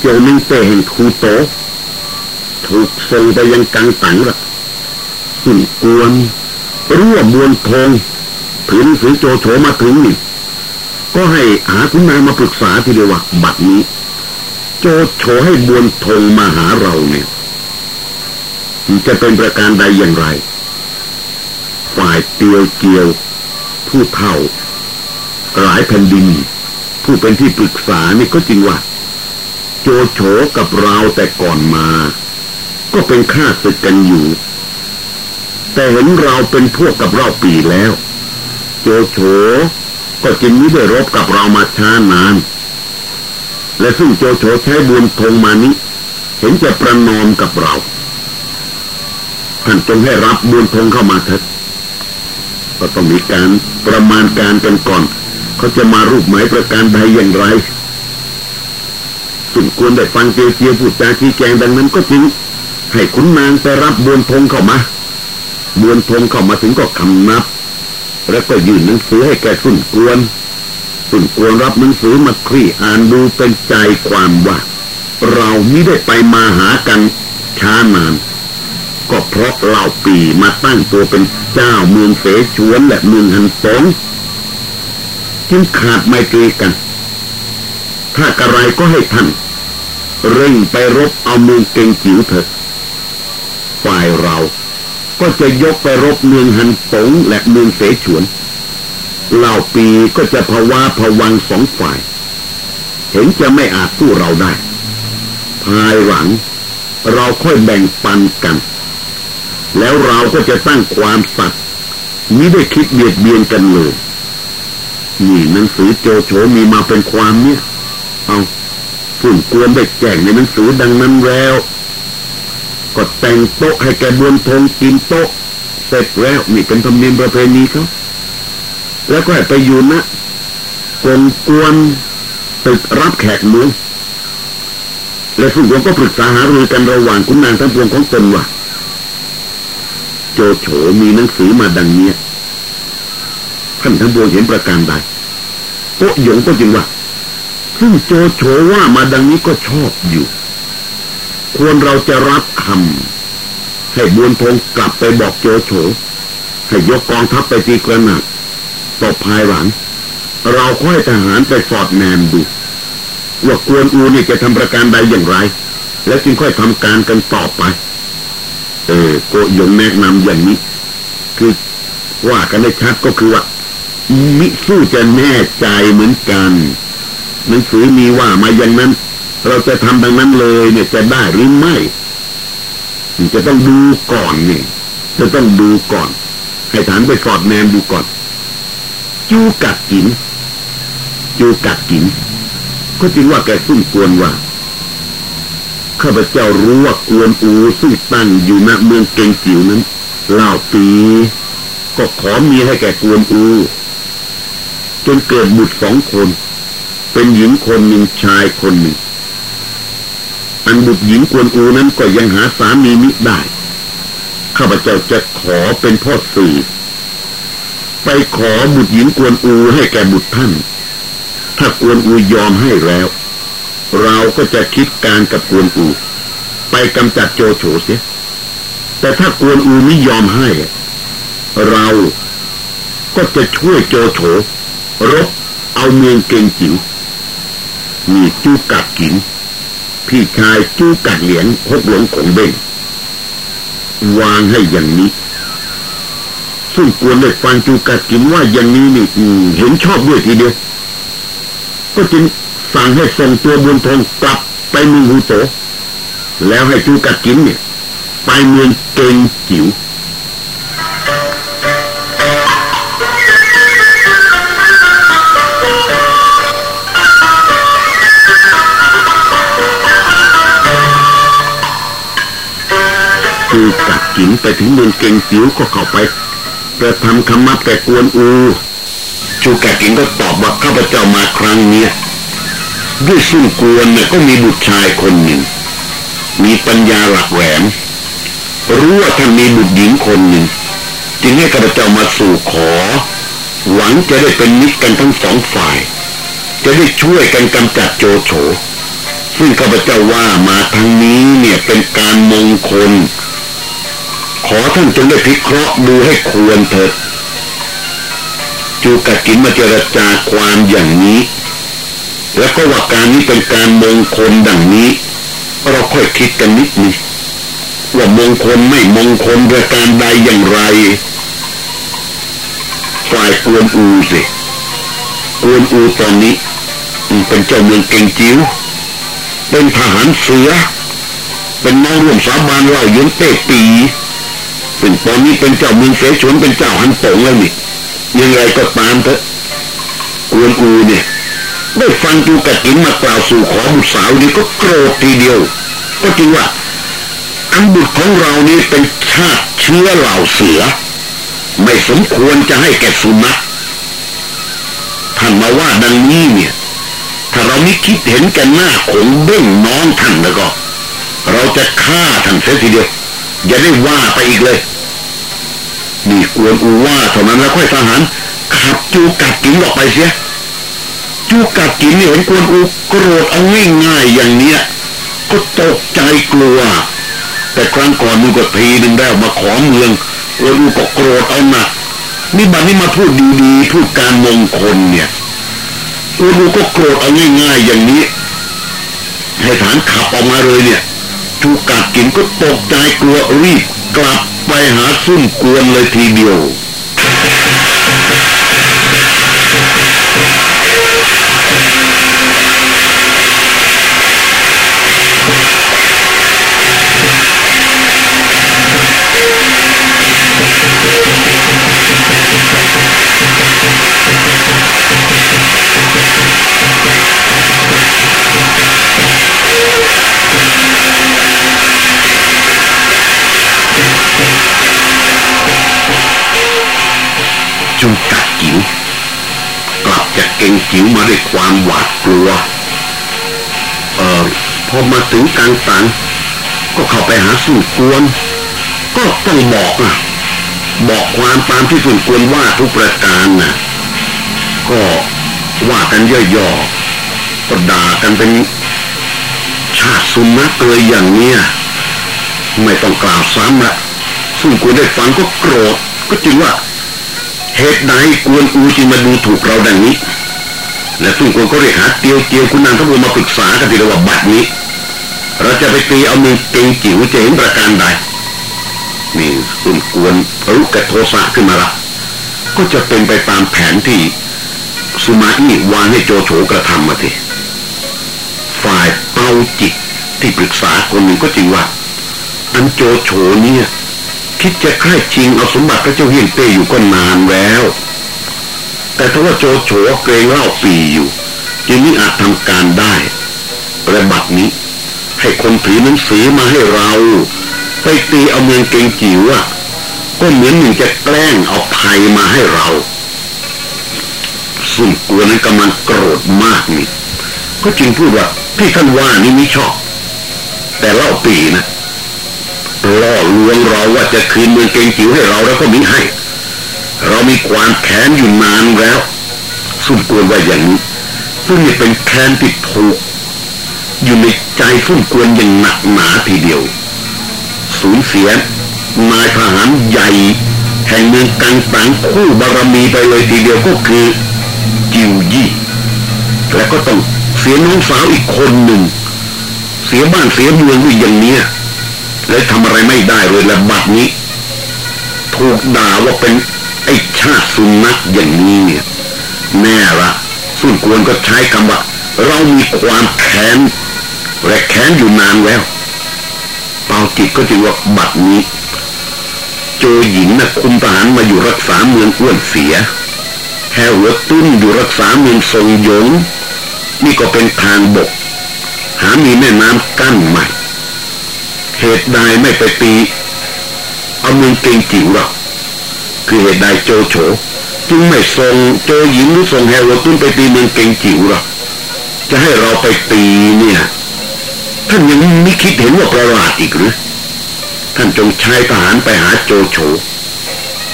Speaker 1: เจ้าหนึ่งเตแห่งทูโต ถูกส่งไปยังกังตังละ สุนกวนรั่วมวนทองถือหนังสือโจโฉมาถึงนี่ ก็ให้หาคุณนายมาปรึกษาทีเดียวว่าบัดนี้ โจโฉให้บวนทงมาหาเราเนี่ยจะเป็นประการใดอย่างไร ฝ่ายเตียวเกียว ผู้เท่า หลายแผ่นดิน ผู้เป็นที่ปรึกษานี่ก็จริงว่า โจโฉกับเราแต่ก่อนมา ก็เป็นข้าศึกกันอยู่ แต่เห็นเราเป็นพวกกับเราปีแล้ว โจโฉก็จึงไม่ได้รบกับเรามาช้านาน และซึ่งโจโฉใช้บุญทงมานี้ เห็นจะประนอมกับเรา ท่านจงให้รับบุญทงเข้ามาเถิดก็ต้องมีการประมาณการกันก่อน เขาจะมารูปหมายประการใดอย่างไรสุนควรได้ฟังเจียเจียวพูดจาชี้แจงดังนั้นก็จริงให้ขุนนางไปรับบวนทงเข้ามา วนทงเข้ามาถึงก็คำนับ แล้วก็ยื่นหนังสือให้แกสุนกวนสุนกวนรับหนังสือมาคลี่อ่านดูเป็นใจความว่า เราไม่ได้ไปมาหากันช้านาน ก็เพราะเล่าปีมาตั้งตัวเป็นเจ้าเมืองเสฉวนและเมืองฮันสงจึงขาดไมตรีกัน ถ้ากระไรก็ให้ท่านเร่งไปรบเอาเมืองเก่งจิ๋วเถิด ก็จะยกไปรบเมืองฮันสงและเมืองเสฉวนเหล่าปีก็จะภาวะผวังสองฝ่าย เห็นจะไม่อาจสู้เราได้ ภายหลัง เราค่อยแบ่งปันกัน แล้วเราก็จะตั้งความสัตย์มิได้คิดเบียดเบียนกันเลย นี่หนังสือโจโฉมีมาเป็นความเนี่ย เอาฝุ่นกวนได้แจ้งในหนังสือดังนั้นแล้ว ก็แต่งโต๊ะให้แกบวนทงกินโต๊ะ เสร็จแล้วนี่เป็นธรรมเนียมประเพณีเขาแล้วก็ไปอยู่นะกงกวนตึกรับแขกเมืองและสุนควรก็ปรึกษาหารือกันระหว่างคุณนางทั้งปวงของตนว่าโจโฉมีหนังสือมาดังเนี้ยท่านทั้งปวงเห็นประการใดโตหยงก็จึงว่าซึ่งโจโฉว่ามาดังนี้ก็ชอบอยู่ ควรเราจะรับคำให้บวนพงกลับไปบอกโจโฉให้ยกกองทัพไปตีกระหนักต่อภายหลัง เราค่อยทหารไปสอดแนมดูว่ากวนอูนี่จะทำประการใดอย่างไร แล้วจึงค่อยทำการกันต่อไป เออโกยงแนะนำอย่างนี้ คือว่ากันได้ชัดก็คือว่ามิสู้จะแน่ใจเหมือนกันหนังสือมีว่ามาอย่างนั้น เราจะทำดังนั้นเลย เนี่ยจะได้หรือไม่จะต้องดูก่อนนี่จะต้องดูก่อน ให้ฐานไปสอดแนมดูก่อน จูกัดกิน จูกัดกิน ก็จริงว่าแกซุ่มกวนว่าข้าพเจ้ารู้ว่ากวนอูซึ่งตั้งอยู่ณเมืองเกงจิ๋วนั้นเล่าปีก็ขอมีให้แกกวนอู จนเกิดบุตรสองคน เป็นหญิงคนหนึ่งชายคนหนึ่ง อันบุตรหญิงกวนอูนั้นก็ยังหาสามีมิได้ ข้าพเจ้าจะขอเป็นพ่อสื่อไปขอบุตรหญิงกวนอูให้แก่บุตรท่าน ถ้ากวนอูยอมให้แล้ว เราก็จะคิดการกับกวนอู ไปกำจัดโจโฉเสีย แต่ถ้ากวนอูไม่ยอมให้ เราก็จะช่วยโจโฉรบเอาเมืองเก่งจิ๋วมีจูกัดกิน พี่ชายจูกัดเหรียญหกหลงของเบ่งวางให้อย่างนี้ ซึ่งกวนได้ฟังจูกัดกินว่าอย่างนี้นี่เห็นชอบด้วยทีเดียว ก็จึงสั่งให้ส่งตัวบุญทองกลับไปเมืองฮูโต แล้วให้จูกัดกินเนี่ย ไปเมืองเกงจิ๋ว จินไปถึงเมืองเก่งจิ๋วก็เข้าไปประทำคำมับแต่กวนอูชูกัดกินก็ตอบว่าข้าพเจ้ามาครั้งเนี้ยด้วยสุ่กวนเนี่ยก็มีบุตรชายคนหนึ่ง มีปัญญาหลักแหลมรู้ว่าท่านมีบุตรหญิงคนหนึ่งจึงให้ข้าพเจ้ามาสู่ขอ หวังจะได้เป็นมิตรกันทั้งสองฝ่าย จะได้ช่วยกันกำจัดโจโฉซึ่งข้าพเจ้าว่ามาทางนี้เนี่ยเป็นการมงคล ขอท่านจงได้พิเคราะห์ดูให้ควรเถิดจูกัดกินมาเจรจาความอย่างนี้ แล้วก็ว่าการนี้เป็นการมงคลดังนี้ เราค่อยคิดกันนิดนึงว่ามงคลไม่มงคลประการใดอย่างไร ฝ่ายกวนอูสิกวนอูตอนนี้เป็นเจ้าเมืองเก่งจิ๋วเป็นทหารเสือ เป็นน้องร่วมสาบานเล่ายืนเต้ปี เป็นตอนนี้เป็นเจ้าเมืองเสฉวนเป็นเจ้าหันตงแล้วนี่ยังไงก็ตามเถอะกวนอูเนี่ยได้ฟังจูกระกินมากล่าวสู่ขอบุตรสาวนี่ก็โกรธทีเดียว ก็จริงว่าอันบุตรของเรานี่เป็นชาติเชื้อเหล่าเสือ ไม่สมควรจะให้แก่สุนัขท่านมาว่าดังนี้เนี่ย ถ้าเราไม่คิดเห็นกันหน้าขงเบ้งน้องท่านแล้วก็ เราจะฆ่าท่านเสียทีเดียว อย่าได้ว่าไปอีกเลย นี่กวนอูว่าเท่านั้นแล้วค่อยทหารขับจูกัดกินออกไปเสียจูกัดกินเห็นกวนอูโกรธเอาง่ายๆอย่างเนี้ยก็ตกใจกลัว แต่ครั้งก่อนมึงก็ทีหนึ่งได้มาขอเมืองกวนอูก็โกรธเอาหนักนี่บัดนี้มาพูดดีๆพูดการมงคลเนี่ยกวนอูก็โกรธเอาง่ายๆอย่างนี้ให้ฐานขับออกมาเลยเนี่ย ถูกัดกินก็ตกใจกลัวรีบกลับไปหาซุ่มกวนเลยทีเดียว จิ๋วมาด้วยความหวาดกลัว เออพอมาถึงกลางสังก็เข้าไปหาสุ่กวน ก็ต้องบอกนะบอกความตามที่สุ่กวนว่าทุกประการนะก็ว่ากันย่อๆก็ด่ากันเป็นชาติสุนัขเลยอย่างเนี้ยไม่ต้องกล่าวซ้ำละสุ่กวนได้ฟังก็โกรธก็จริงว่าเหตุใดกวนอูจึงมาดูถูกเราดังนี้ และสุ่กวนก็เรียกหาเตียวเตียวคุณนางทั้งหมดมาปรึกษากันทีเดียวว่าบัดนี้ เราจะไปตีเอามือเกงจิ๋วจะเห็นประการใดนี่สุ่กวนรู้กระโทสะขึ้นมาละก็จะเป็นไปตามแผนที่สุมาอี้วางให้โจโฉกระทำมาทีฝ่ายเป้าจิตที่ปรึกษาคนหนึ่งก็จริงว่า อันโจโฉเนี่ยคิดจะใคร่ชิงเอาสมบัติพระเจ้าเฮียงเต้อยู่ก็นานแล้ว แต่ถ้าว่าโจโฉเกรงเล่าปีอยู่จึงไม่อาจทำการได้ระบัดนี้ ให้คนถือหนังสือมาให้เรา ไปตีเอาเมืองเกงจิ๋วอะก็เหมือนหนึ่งจะแกล้งเอาภัยมาให้เราสุ่มกลัวนั้นกำลังโกรธมากนี่ก็จึงพูดว่าที่ท่านว่านี่ไม่ชอบ แต่เล่าปีนะล่อลวงเราว่าจะคืนเมืองเกงจิ๋วให้เราแล้วก็มิให้ เรามีความแค้นอยู่นานแล้วสุมกวนว่าอย่างนี้ซึ่งเป็นแค้นที่ถูกอยู่ในใจสุมกวนอย่างหนักหนาทีเดียว สูญเสียนายทหารใหญ่ แห่งเมืองกังสังคู่บารมีไปเลยทีเดียวก็คือจิวยี่และก็ต้องเสียน้องสาวอีกคนหนึ่ง เสียบ้านเสียเมืองด้วยอย่างเนี้ยและทำอะไรไม่ได้เลยและบัดนี้ ถูกด่าว่าเป็น ไอ้ชาติสุนัขอย่างนี้เนี่ยแน่ละสุนกวนก็ใช้คำว่า เรามีความแค้นและแค้นอยู่นานแล้วเปาจิตก็จึงว่าบัดนี้ โจหญิงนะคุมทหารมาอยู่รักษาเมืองอ้วนเสียแฮหัวตุ้นอยู่รักษาเมืองทรงยง นี่ก็เป็นทางบก หามีแม่น้ำกั้นใหม่เหตุใดไม่ไปตี เอาเมืองเกงจิ๋วหรอก คือเหตุใดโจโฉจึงไม่ส่งโจหญิงหรือส่งแฮวตุนไปตีเมืองเกงจิ๋วหรอกจะให้เราไปตีเนี่ยท่านยังไม่คิดเห็นว่าประหลาดอีกหรือ ท่านจงใช้ทหารไปหาโจโฉ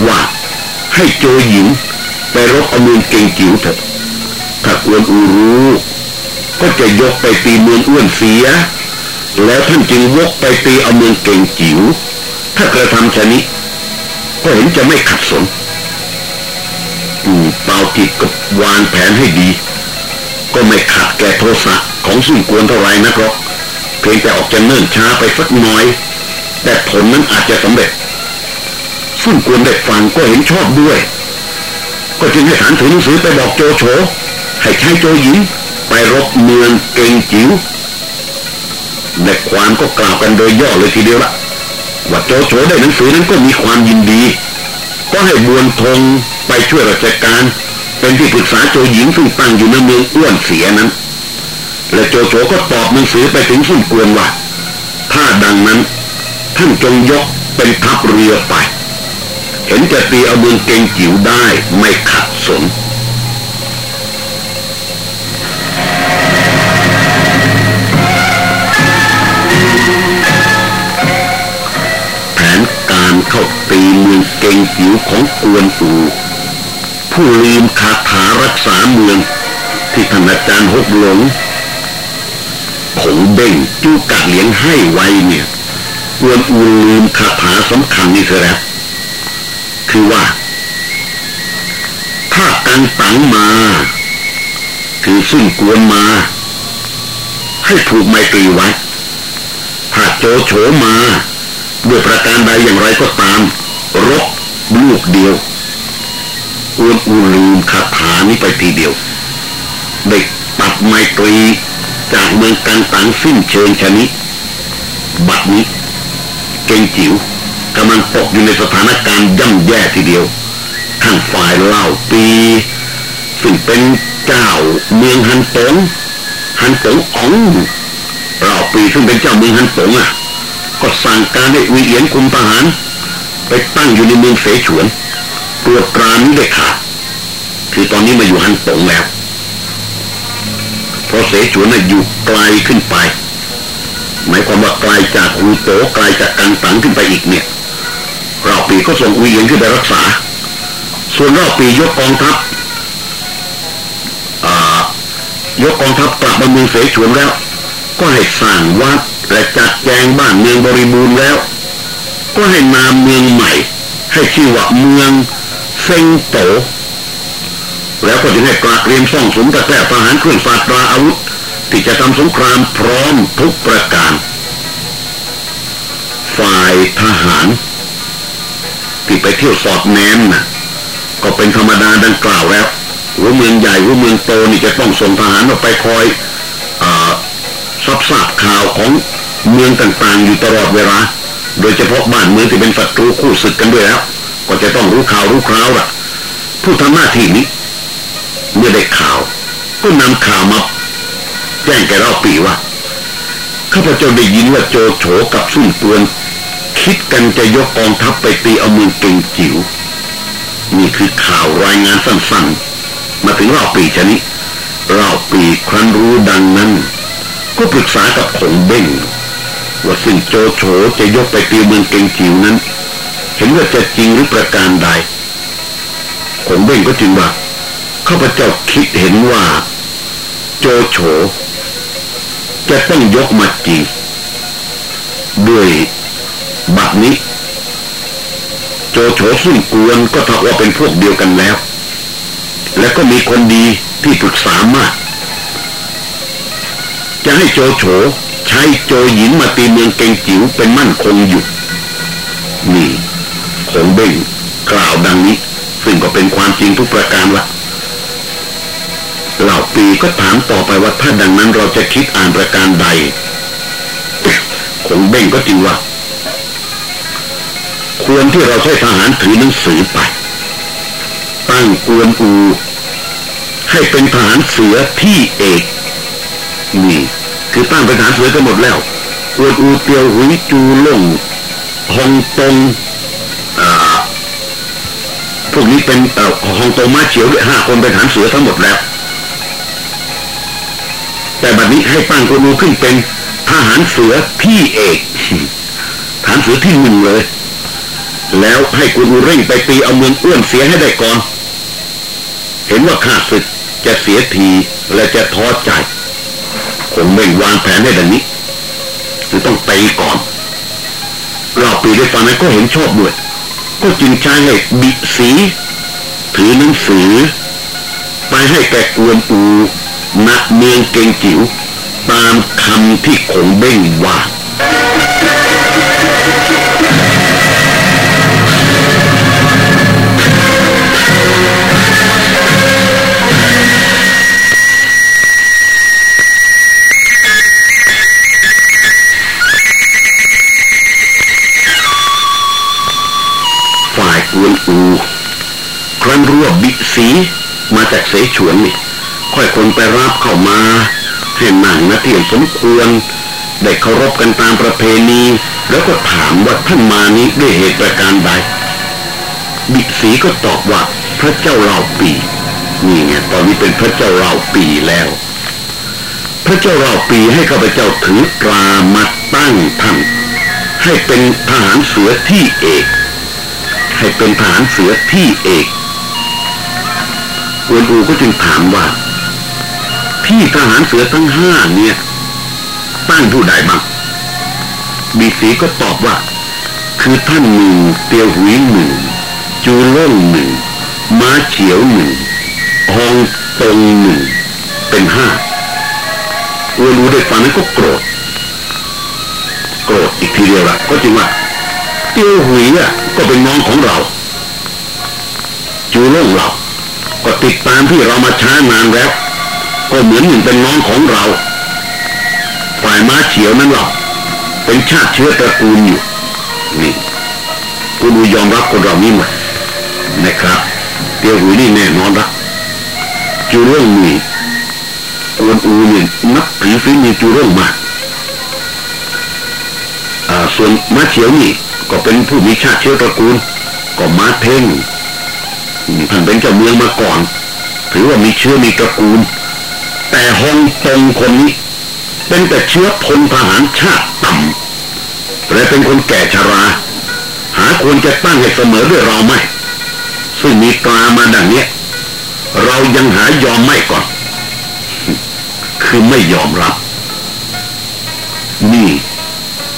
Speaker 1: ว่าให้โจหญิงไปรบเอาเมืองเก่งจิ๋วเถอะถ้ากวนอูรู้ก็จะยกไปตีเมืองอ้วนเสีย แล้วท่านจึงวกไปตีเอาเมืองเก่งจิ๋วถ้ากระทำชนิด ก็เห็นจะไม่ขัดสนเปาจิตก็วางแผนให้ดี ก็ไม่ขัดแก่โทสะของสุ่มกวนเท่าไรนักหรอกเพียงแต่ออกจะเนิ่นช้าไปสักน้อย แต่ผลนั้นอาจจะสำเร็จสุ่มกวนได้ฟังก็เห็นชอบด้วย ก็จึงให้ฐานถือหนังสือไปบอกโจโฉให้ใช้โจหญิงไปรบเมืองเกงจิ๋วในความก็กล่าวกันโดยย่อเลยทีเดียวละ ว่าโจโฉได้หนังสือนั้นก็มีความยินดี ก็ให้บวนทงไปช่วยราชการ เป็นที่ปรึกษาโจหญิงซึ่งตั้งอยู่ในเมืองอ้วนเสียนั้น และโจโฉก็ตอบหนังสือไปถึงสุ่มกวนว่า ถ้าดังนั้น ท่านจงยกเป็นทัพเรือไป เห็นจะตีเอาเมืองเกงจิ๋วได้ไม่ขัดสน เข้าตีเมืองเก่งผิวของกวนอูผู้ลืมคาถารักษาเมือง ที่ท่านอาจารย์หกหลงผงเบ่งจูกัดเลี้ยงให้ไวเนี่ยกวนอูลืมคาถาสำคัญนี่เสียแล้วคือว่า ถ้ากังตังมา คือซึ่งกวนมา ให้ผูกไมตรีไว้ถ้าโจโฉมา ด้วยประการใดอย่างไรก็ตามรบลูกเดียวอ้วนอูลืมคาถานี้ไปทีเดียวได้ตัดไมตรีจากเมืองกังตังสิ้นเชิงชนิดบัดนี้เก่งจิ๋วกำลังตกอยู่ในสถานการณ์ย่ำแย่ทีเดียวทางฝ่ายเล่าปี ซึ่งเป็นเจ้าเมืองฮันตงฮันตงอ๋องเล่าปีซึ่งเป็นเจ้าเมืองฮันตงอะ ก็สั่งการให้อุยเอียนคุมทหาร ไปตั้งอยู่ในเมืองเสฉวนตรวจตรานี้ได้ขาดคือตอนนี้มาอยู่ฮันตงแล้วเพราะเสฉวนน่ะอยู่ไกลขึ้นไป หมายความว่าไกลจากฮูโตไกลจากกังตังขึ้นไปอีกเนี่ยเราปีก็ส่งอุยเอียนขึ้นไปรักษา ส่วนรอบปียกกองทัพยกกองทัพกลับมาเมืองเสฉวนแล้ว ก็ให้สร้างวัด และจัดแจงบ้านเมืองบริบูรณ์แล้ว ก็ให้นามเมืองใหม่ ให้ชื่อว่าเมืองเซิงโต แล้วก็จะให้ปราเรียมซ่องสมตะแก้ทหารเครื่องฟาตราอาวุธ ที่จะทำสงครามพร้อมทุกประการ ฝ่ายทหาร ที่ไปเที่ยวสอดแนมนะก็เป็นธรรมดาดังกล่าวแล้วหัวเมืองใหญ่หัวเมืองโตนี่จะต้องส่งทหารออกไปคอย ทราบข่าวของเมืองต่างๆอยู่ตลอดเวลา โดยเฉพาะบ้านเมืองที่เป็นศัตรูคู่ศึกกันด้วยแล้วก็จะต้องรู้ข่าวรู้คราวล่ะ ผู้ทำหน้าที่นี้ เมื่อได้ข่าว ก็นำข่าวมาแจ้งแกเราปีว่าข้าพเจ้าได้ยินว่าโจโฉกับสุ่นตวน คิดกันจะยกกองทัพไปตีเอาเมืองเก่งจิ๋วนี่คือข่าวรายงานสั้นๆ มาถึงเราปีชนิดเราปีครั้นรู้ดังนั้น ก็ปรึกษากับขงเบ้งว่าสิ่งโจโฉจะยกไปตีเมืองเกงจิ๋วนั้น เห็นว่าจะจริงหรือประการใดคงเบ่งก็จึงว่าข้าพเจ้าคิดเห็นว่า โจโฉจะต้องยกมาจริงด้วยบัดนี้ โจโฉซึ่งกวนก็ถ้าว่าเป็นพวกเดียวกันแล้ว และก็มีคนดีที่ปรึกษามาก จะให้โจโฉใช้โจหญิงมาตีเมืองเกงจิ๋วเป็นมั่นคงอยู่ นี่คงเบ่งกล่าวดังนี้ ซึ่งก็เป็นความจริงทุกประการละเหล่าปีก็ถามต่อไปว่าถ้าดังนั้นเราจะคิดอ่านประการใดคงเบ่งก็จริงว่า ควรที่เราใช้ทหารถือหนังสือไป ตั้งกวนอู ให้เป็นทหารเสือที่เอก นี่ คือตั้งเป็นฐานเสือกันหมดแล้วอวดอูเตียวหุยจูล่งฮองตงพวกนี้เป็นฮองตงมาเฉียวด้วยห้าคนเป็นฐานเสือทั้งหมดแล้ว แต่บัดนี้ให้ตั้งคนอูขึ้นเป็นทหารเสือพี่เอกฐานเสือที่หนึ่งเลย แล้วให้กุนอูเร่งไปตีเอาเมืองอ้วนเสียให้ได้ก่อน เห็นว่าข้าศึกจะเสียทีและจะท้อใจ คงไม่วางแผนได้แบบนี้คือต้องตีก่อนเราปีได้ฟังนั้นก็เห็นชอบด้วย ก็จึงใช้ให้บิสี ถือหนังสือ ไปให้แกกวนอูณเมืองเกงจิ๋วตามคำที่คงเบ่งว่า วนอู ครั้นรู้ว่าบิสีมาจากเสฉวนนี่ค่อยคนไปรับเข้ามาให้นั่งนะที่สมควร ได้เคารพกันตามประเพณี แล้วก็ถามว่าท่านมานี้ด้วยเหตุประการใด บิสีก็ตอบว่าพระเจ้าเราปีนี่ไงตอนนี้เป็นพระเจ้าเราปีแล้ว พระเจ้าเราปีให้ข้าพเจ้าถือตรามาตั้งท่านให้เป็นทหารเสือที่เอก ให้เป็นทหารเสือที่เอกกวนอูก็จึงถามว่าที่ทหารเสือทั้งห้าเนี่ยตั้งผู้ใดบ้างบีสีก็ตอบว่า คือท่านหนึ่งเตียวหุยหนึ่งจูเล่งหนึ่งม้าเฉียวหนึ่งฮองตงหนึ่งเป็นห้ากวนอูได้ฟังนั้นก็โกรธ โกรธอีกทีเดียวละก็จริงว่าเตียวหุยอะ ก็เป็นน้องของเราจูเล่งเรา ก็ติดตามที่เรามาช้านานแล้ว ก็เหมือนหนึ่งเป็นน้องของเราฝ่ายม้าเฉียวนั้นหรอเป็นชาติเชื้อตระกูลอยู่นี่กูดูยอมรับคนเรานี่มดนะครับเตียวหุยนี่แน่นอนละจูเรื่องนี่กวนอูนี่นับถือฝีมือจูเรื่องมาอ่าส่วนม้าเฉียวนี่ ก็เป็นผู้มีชาติเชื้อตระกูล ก็มาเพ่งท่านเป็นเจ้าเมืองมาก่อน ถือว่ามีเชื้อมีตระกูล แต่ฮองตงคนนี้ เป็นแต่เชื้อพลทหารชาติต่ำและเป็นคนแก่ชรา หาควรจะตั้งให้เสมอด้วยเราไหมซึ่งมีตรามาดังเนี้ย เรายังหายอมไม่ก่อน คือไม่ยอมรับ นี่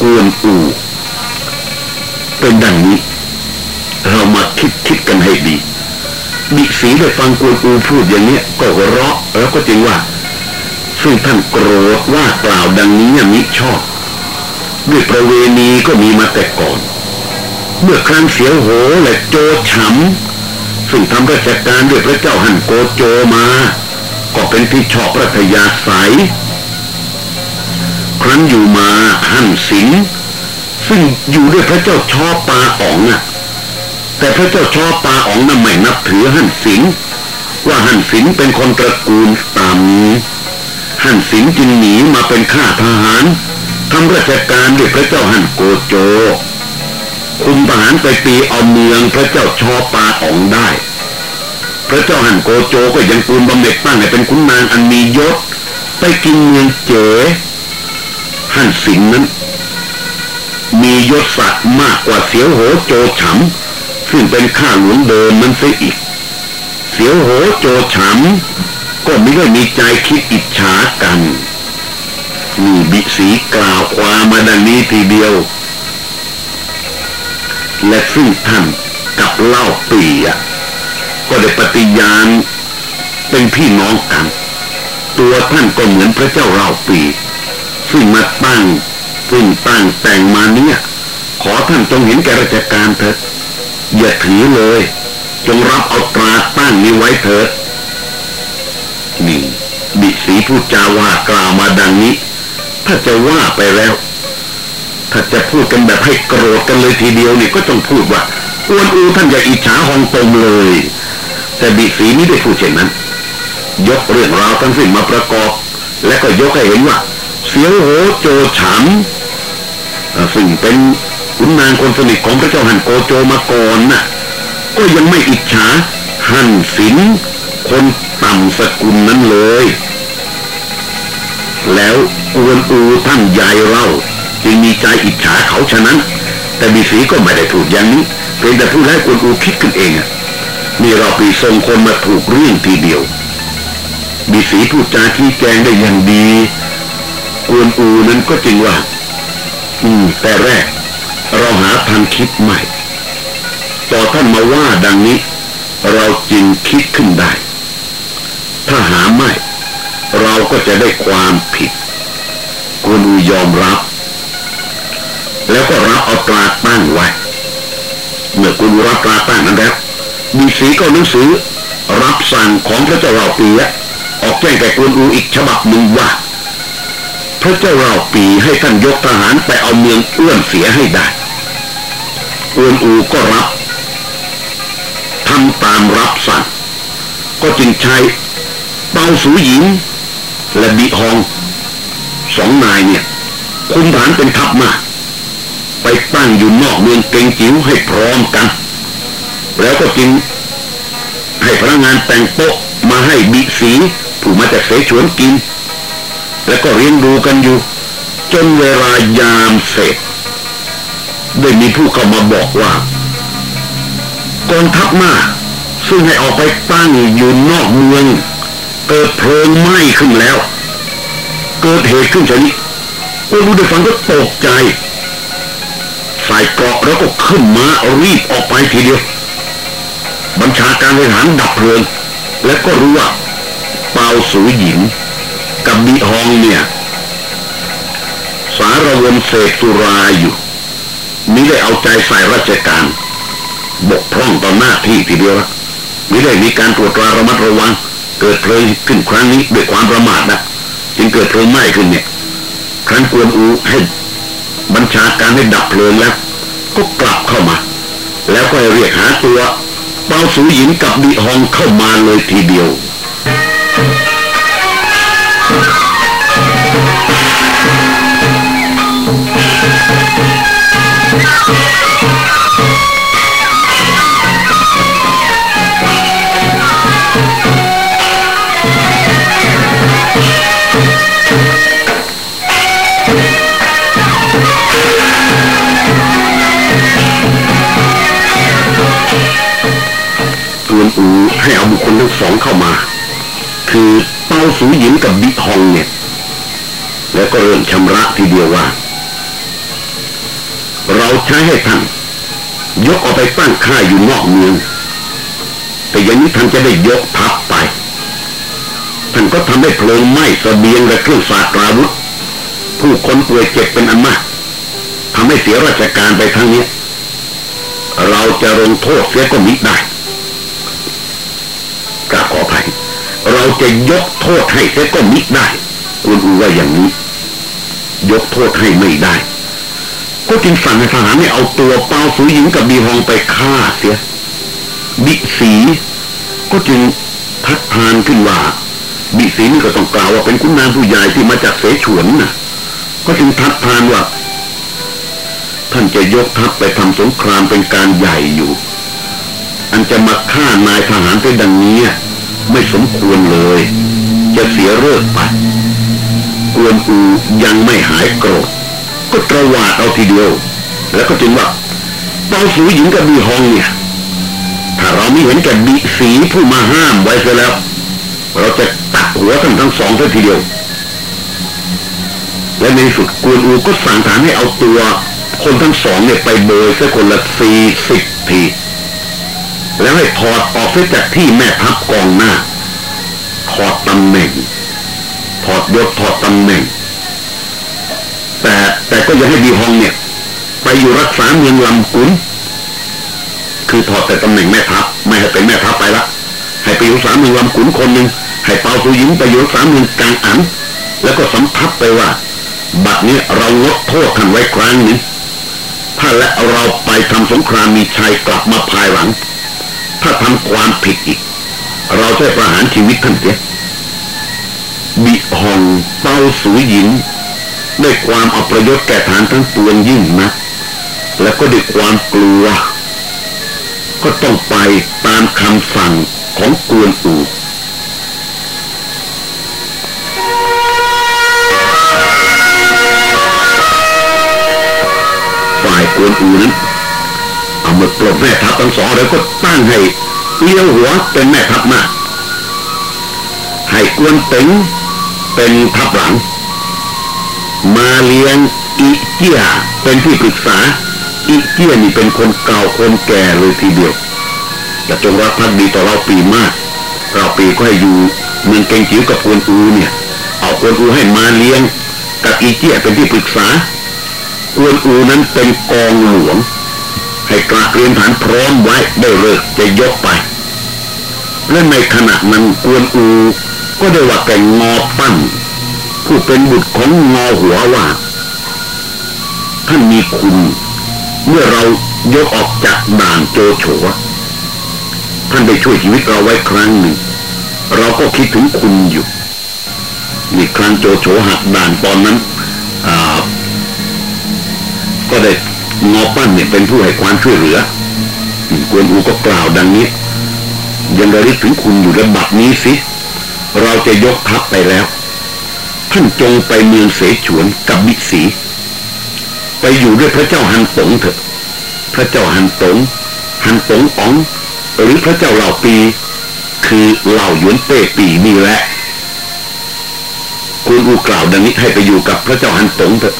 Speaker 1: กวนอู เป็นดังนี้ เรามาคิดคิดกันให้ดีบิสีได้ฟังกวนอูพูดอย่างเนี้ยก็หัวเราะแล้วก็จริงว่า ซึ่งท่านโกรธว่ากล่าวดังนี้มิชอบ ด้วยประเวณีก็มีมาแต่ก่อน เมื่อครั้งเสียวโหและโจฉำซึ่งทำราชการด้วยพระเจ้าหันโกโจมา ก็เป็นที่ชอบรัฐยาศัยครั้นอยู่มาหันสิง ซึ่งอยู่ด้วยพระเจ้าชอปาอ๋องอะแต่พระเจ้าชอปาอ๋องน่ะไม่นับถือหันสิงว่าหันสิงเป็นคนตระกูลต่ำหันสิงจึงหนีมาเป็นข้าทหารทำราชการด้วยพระเจ้าหันโกโจ คุมทหารไปตีเอาเมืองพระเจ้าชอปาอ๋องได้ พระเจ้าหันโกโจก็ยังปูนบำเหน็จตั้งให้เป็นขุนนางอันมียศไปกินเมืองเจ๋หันสิงนั้น มียศศักดิ์มากกว่าเสียวโหโจฉำซึ่งเป็นข้าหลวงเดิมมันเสียอีก เสียวโหโจฉำก็ไม่ได้มีใจคิดอิจฉากันนี่บิสีกล่าวความมาดังนี้ทีเดียว และซึ่งท่านกับเล่าปีอะก็ได้ปฏิญาณเป็นพี่น้องกัน ตัวท่านก็เหมือนพระเจ้าเล่าปี ซึ่งมาตั้ง ซึ่งตั้งแต่งมาเนี่ย ขอท่านจงเห็นแก่ราชการเถิดอย่าถือเลย จงรับเอาตราตั้งนี้ไว้เถิดนี่บิสีพูดจาว่ากล่าวมาดังนี้ ถ้าจะว่าไปแล้ว ถ้าจะพูดกันแบบให้โกรธกันเลยทีเดียวนี่ก็ต้องพูดว่าอวนอูท่านอย่าอิจฉาฮองตงเลย แต่บิสีไม่ได้พูดเช่นนั้น ยกเรื่องราวทั้งสิ้นมาประกอบ และก็ยกให้เห็นว่า ยวโหโจฉันซึ่งเป็นขุนนางคนสนิทของพระเจ้าหันโกโจมาก่อนน่ะก็ยังไม่อิจฉาหันศิลคนต่ำสกุลนั้นเลย แล้วกวนอูท่านใหญ่เราจึงมีใจอิจฉาเขาฉะนั้น แต่บีสีก็ไม่ได้พูดอย่างนี้เพียงแต่พูดให้กวนอูคิดขึ้นเองอะนี่เราปีส่งคนมาถูกเรื่องทีเดียวบีสีพูดจาที่แกงได้อย่างดี กวนอูนั้นก็จริงว่า อืม แต่แรก เราหาทางคิดใหม่ต่อท่านมาว่าดังนี้ เราจึงคิดขึ้นได้ ถ้าหาไม่ เราก็จะได้ความผิดกวนอูยอมรับ แล้วก็รับเอาตราตั้งไว้เมื่อกุณรับตราตั้งนั้นแล้วมีสีก็หนังสือรับสั่งของพระเจ้าเราปีะออกแจ้งแก่กวนอูอีกฉบับหนึ่งว่า พระเจ้าเราปีให้ท่านยกทหารไปเอาเมืองอ้วนเสียให้ได้กวนอูก็รับทำตามรับสั่งก็จึงใช้เปาสูหญิง และบีฮองสองนายเนี่ยคุมฐานเป็นทัพมาไปตั้งอยู่นอกเมืองเกงจิ๋วให้พร้อมกัน แล้วก็จึงให้พนักงานแต่งโต๊ะมาให้บิสี ผู้มาจากเสฉวนกิน แล้วก็เรียนดูกันอยู่ จนเวลายามเสร็จได้มีผู้เข้ามาบอกว่ากองทัพมาซึ่งให้ออกไปตั้งอยู่นอกเมือง เกิดเพลิงไหม้ขึ้นแล้ว เกิดเหตุขึ้นชนิดคนรู้ได้ฟังก็ตกใจใส่เกราะแล้วก็ขึ้นมารีบออกไปทีเดียว บัญชาการทหารดับเพลิง และก็รู้ว่าเปาสูหญิง กับบีฮองเนี่ย สารวนเสพสุราอยู่มิได้เอาใจใส่ราชการ บกพร่องต่อหน้าที่ทีเดียวละมิได้มีการตรวจตราระมัดระวัง เกิดเพลิงขึ้นครั้งนี้ด้วยความประมาทนะจึงเกิดเพลิงไหม้ขึ้นเนี่ย ครั้นกวนอูให้บัญชาการให้ดับเพลิงแล้ว ก็กลับเข้ามา แล้วก็เรียกหาตัวเปาสูหญิงกับบีฮองเข้ามาเลยทีเดียว วนอูให้เอาบุคคลทั้งสองเข้ามา คือเปาสูหญิงกับบิฮองเนี่ย แล้วก็เริ่มชำระทีเดียวว่า เราใช้ให้ท่านยกออกไปตั้งค่ายอยู่นอกเมือง แต่อย่างนี้ท่านจะได้ยกทัพไปท่านก็ทำให้เพลิงไหม้สเสบียงและเครื่องสาตราวุธ ผู้คนป่วยเจ็บเป็นอันมากทำให้เสียราชการไปทั้งนี้ เราจะลงโทษเสียก็มิได้กราบขออภัยเราจะยกโทษให้เสียก็มิได้ คุณอูว่าอย่างนี้ ยกโทษให้ไม่ได้ ก็จึงสั่งให้ทหารเนี่ยเอาตัวเปาสูหญิงกับบีฮองไปฆ่าเสียบิสีก็จึงทักทานขึ้นว่าบิสีนี่ก็ต้องกล่าวว่าเป็นคุณนางผู้ใหญ่ที่มาจากเสฉวนนะก็จึงทักทานว่าท่านจะยกทัพไปทำสงครามเป็นการใหญ่อยู่ อันจะมาฆ่านายทหารเป็นดังนี้ ไม่สมควรเลย จะเสียเลิกไปกวนอูยังไม่หายโกรธ ก็ตระวาดเอาทีเดียว แล้วก็จึงว่าเปาสูหญิงกับบีฮองเนี่ย ถ้าเราไม่เห็นแก่บีสีผู้มาห้ามไว้เสียแล้ว เราจะตัดหัวทั้งทั้งสองทีเดียว และในสุดกวนอูก็สั่งฐานให้เอาตัว คนทั้งสองเนี่ยไปเบยสักคนละสี่สิบทีแล้วให้ถอดออกเสียจากที่แม่ทัพกองหน้าถอดตำแหน่งถอดยศถอดตำแหน่ง แต่แต่ก็ยังให้ดีฮองเนี่ย ไปอยู่รักษาเมืองลำกุนคือถอดแต่ตำแหน่งแม่ทัพไม่ให้เป็นแม่ทัพไปละให้ไปอยู่สาเมืองลำกุนคนหนึ่งให้เปาสุยิงไปอยู่สาเมืองกลางอันแล้วก็สัมพับไปว่า บัดนี้เราลดโทษท่านไว้ครั้งนี้ถ้าและเราไปทำสงครามมีชัยกลับมาภายหลัง ถ้าทำความผิดอีก เราจะประหารชีวิตท่านเสียบิฮองเปาสูหญิ งได้ความอัประยชน์แก่ฐานทั้งปวงยิ่งนะแล้วก็ด้วยความกลัว ก็ต้องไปตามคำสั่งของกวนอูฝ่ายกววนอูนั้นเอามาปลดแม่ทัพทั้งสองแล้วก็ตั้งให้เลี้ยวหัวเป็นแม่ทัพมาให้กวนเต็งเป็นทัพหลัง มาเลี้ยงอีเจียเป็นที่ปรึกษาอีเจียนี่เป็นคนเก่าคนแก่เลยทีเดียวแต่จงรักภักดีต่อเราปีมาก เราปีก็ให้อยู่เมืองเกงจิ๋วกับกวนอูเนี่ย เอากวนอูให้มาเลี้ยง กับอีเจียเป็นที่ปรึกษากวนอูนั้นเป็นกองหลวง ให้กลาเรียนฐานพร้อมไว้ได้เลิกจะยกไปและในขณะนั้นกวนอูก็ได้ว่าแก่งอปั้น ผู้เป็นบุตรของงอหัวว่าท่านมีคุณ เมื่อเรายกออกจากด่านโจโฉท่านได้ช่วยชีวิตเราไว้ครั้งหนึ่ง เราก็คิดถึงคุณอยู่มีครั้งโจโฉหักด่านตอนนั้นก็ได้งอปั้นเนี่ยเป็นผู้ให้ความช่วยเหลือกวนอูก็กล่าวดังนี้ ยังระลึกถึงคุณอยู่ระบัดนี้สิ เราจะยกทัพไปแล้ว ท่านจงไปเมืองเสฉวนกับบิสี ไปอยู่ด้วยพระเจ้าฮันตงเถอะ พระเจ้าฮันตงฮันตงอ๋องหรือพระเจ้าเหล่าปี คือเหล่าหยวนเป้ปีนี่แหละคุณอูกล่าวดังนี้ให้ไปอยู่กับพระเจ้าฮันตงเถอะ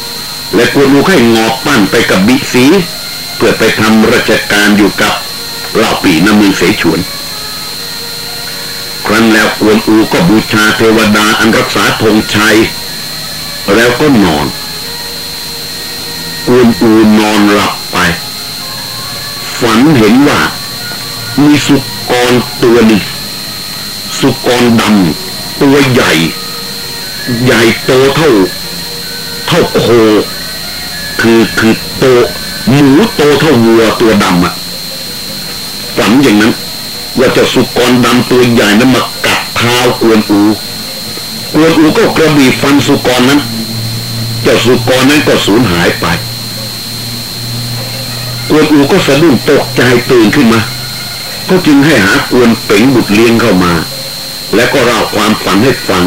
Speaker 1: และกวนอูให้งอปั้นไปกับบิสี เพื่อไปทำราชการอยู่กับเหล่าปีน้ำมืองเสฉวน รั้นแล้วกวนอูก็บูชาเทวดาอันรักษาธงชัย แล้วก็นอนกวนอูนอนหลับไป ฝันเห็นว่า มีสุกรตัวหนึ่งสุกรดำตัวใหญ่ ใหญ่โตเท่า เท่าโค คือคือโตหมูโตเท่าวัวตัวดำอะฝันอย่างนั้น ว่าจะสุกรดำตัวใหญ่นั้นมากัดเท้ากวนอูกวนอูก็กระบี่ฟันสุกรนั้น เจ้าสุกรนั้นก็สูญหายไปกวนอูก็สะดุ้งตกใจตื่นขึ้นมา ก็จึงให้หากวนเป๋งบุตรเลี้ยงเข้ามา และก็เล่าความฝันให้ฟัง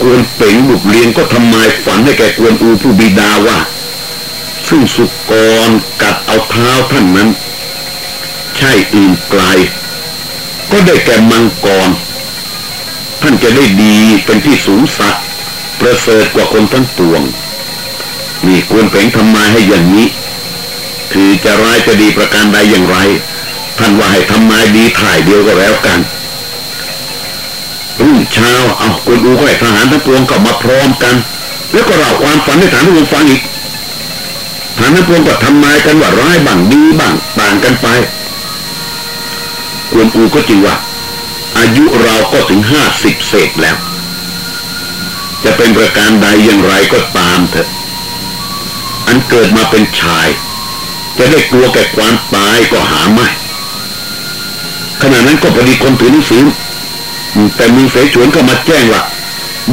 Speaker 1: กวนเป๋งบุกเลี้ยงก็ทำไมฝันให้แกกวนอูผู้บิดาว่าซึ่งสุกรกัดเอาเท้าท่านนั้น ช่อื่นไกล ก็ได้แก่มังกร ท่านจะได้ดีเป็นที่สูงสักประเสริฐกว่าคนทั้งปวง นี่กวนเป๋งทำมาให้อย่างนี้ คือจะร้ายจะดีประการใดอย่างไร ท่านว่าให้ทำมาดีถ่ายเดียวก็แล้วกันรุ่งเช้าเอาคุณอูก็ให้ทหารทั้งปวงก็มาพร้อมกัน แล้วก็เล่าความฝันให้ฐานทุกคนฟังอีกฐานทั้งปวงก็ทำนายกันว่าร้ายบ้างดีบ้างต่างกันไป คุณอูก็จริงว่า อายุเราก็ถึงห้าสิบเศษแล้ว จะเป็นประการใดอย่างไรก็ตามเถอะ อันเกิดมาเป็นชาย จะได้กลัวแก่ความตายก็หาไม่ขณะนั้นก็พอดีคนถือหนังสือแต่มีเสฉวนก็มาแจ้งว่า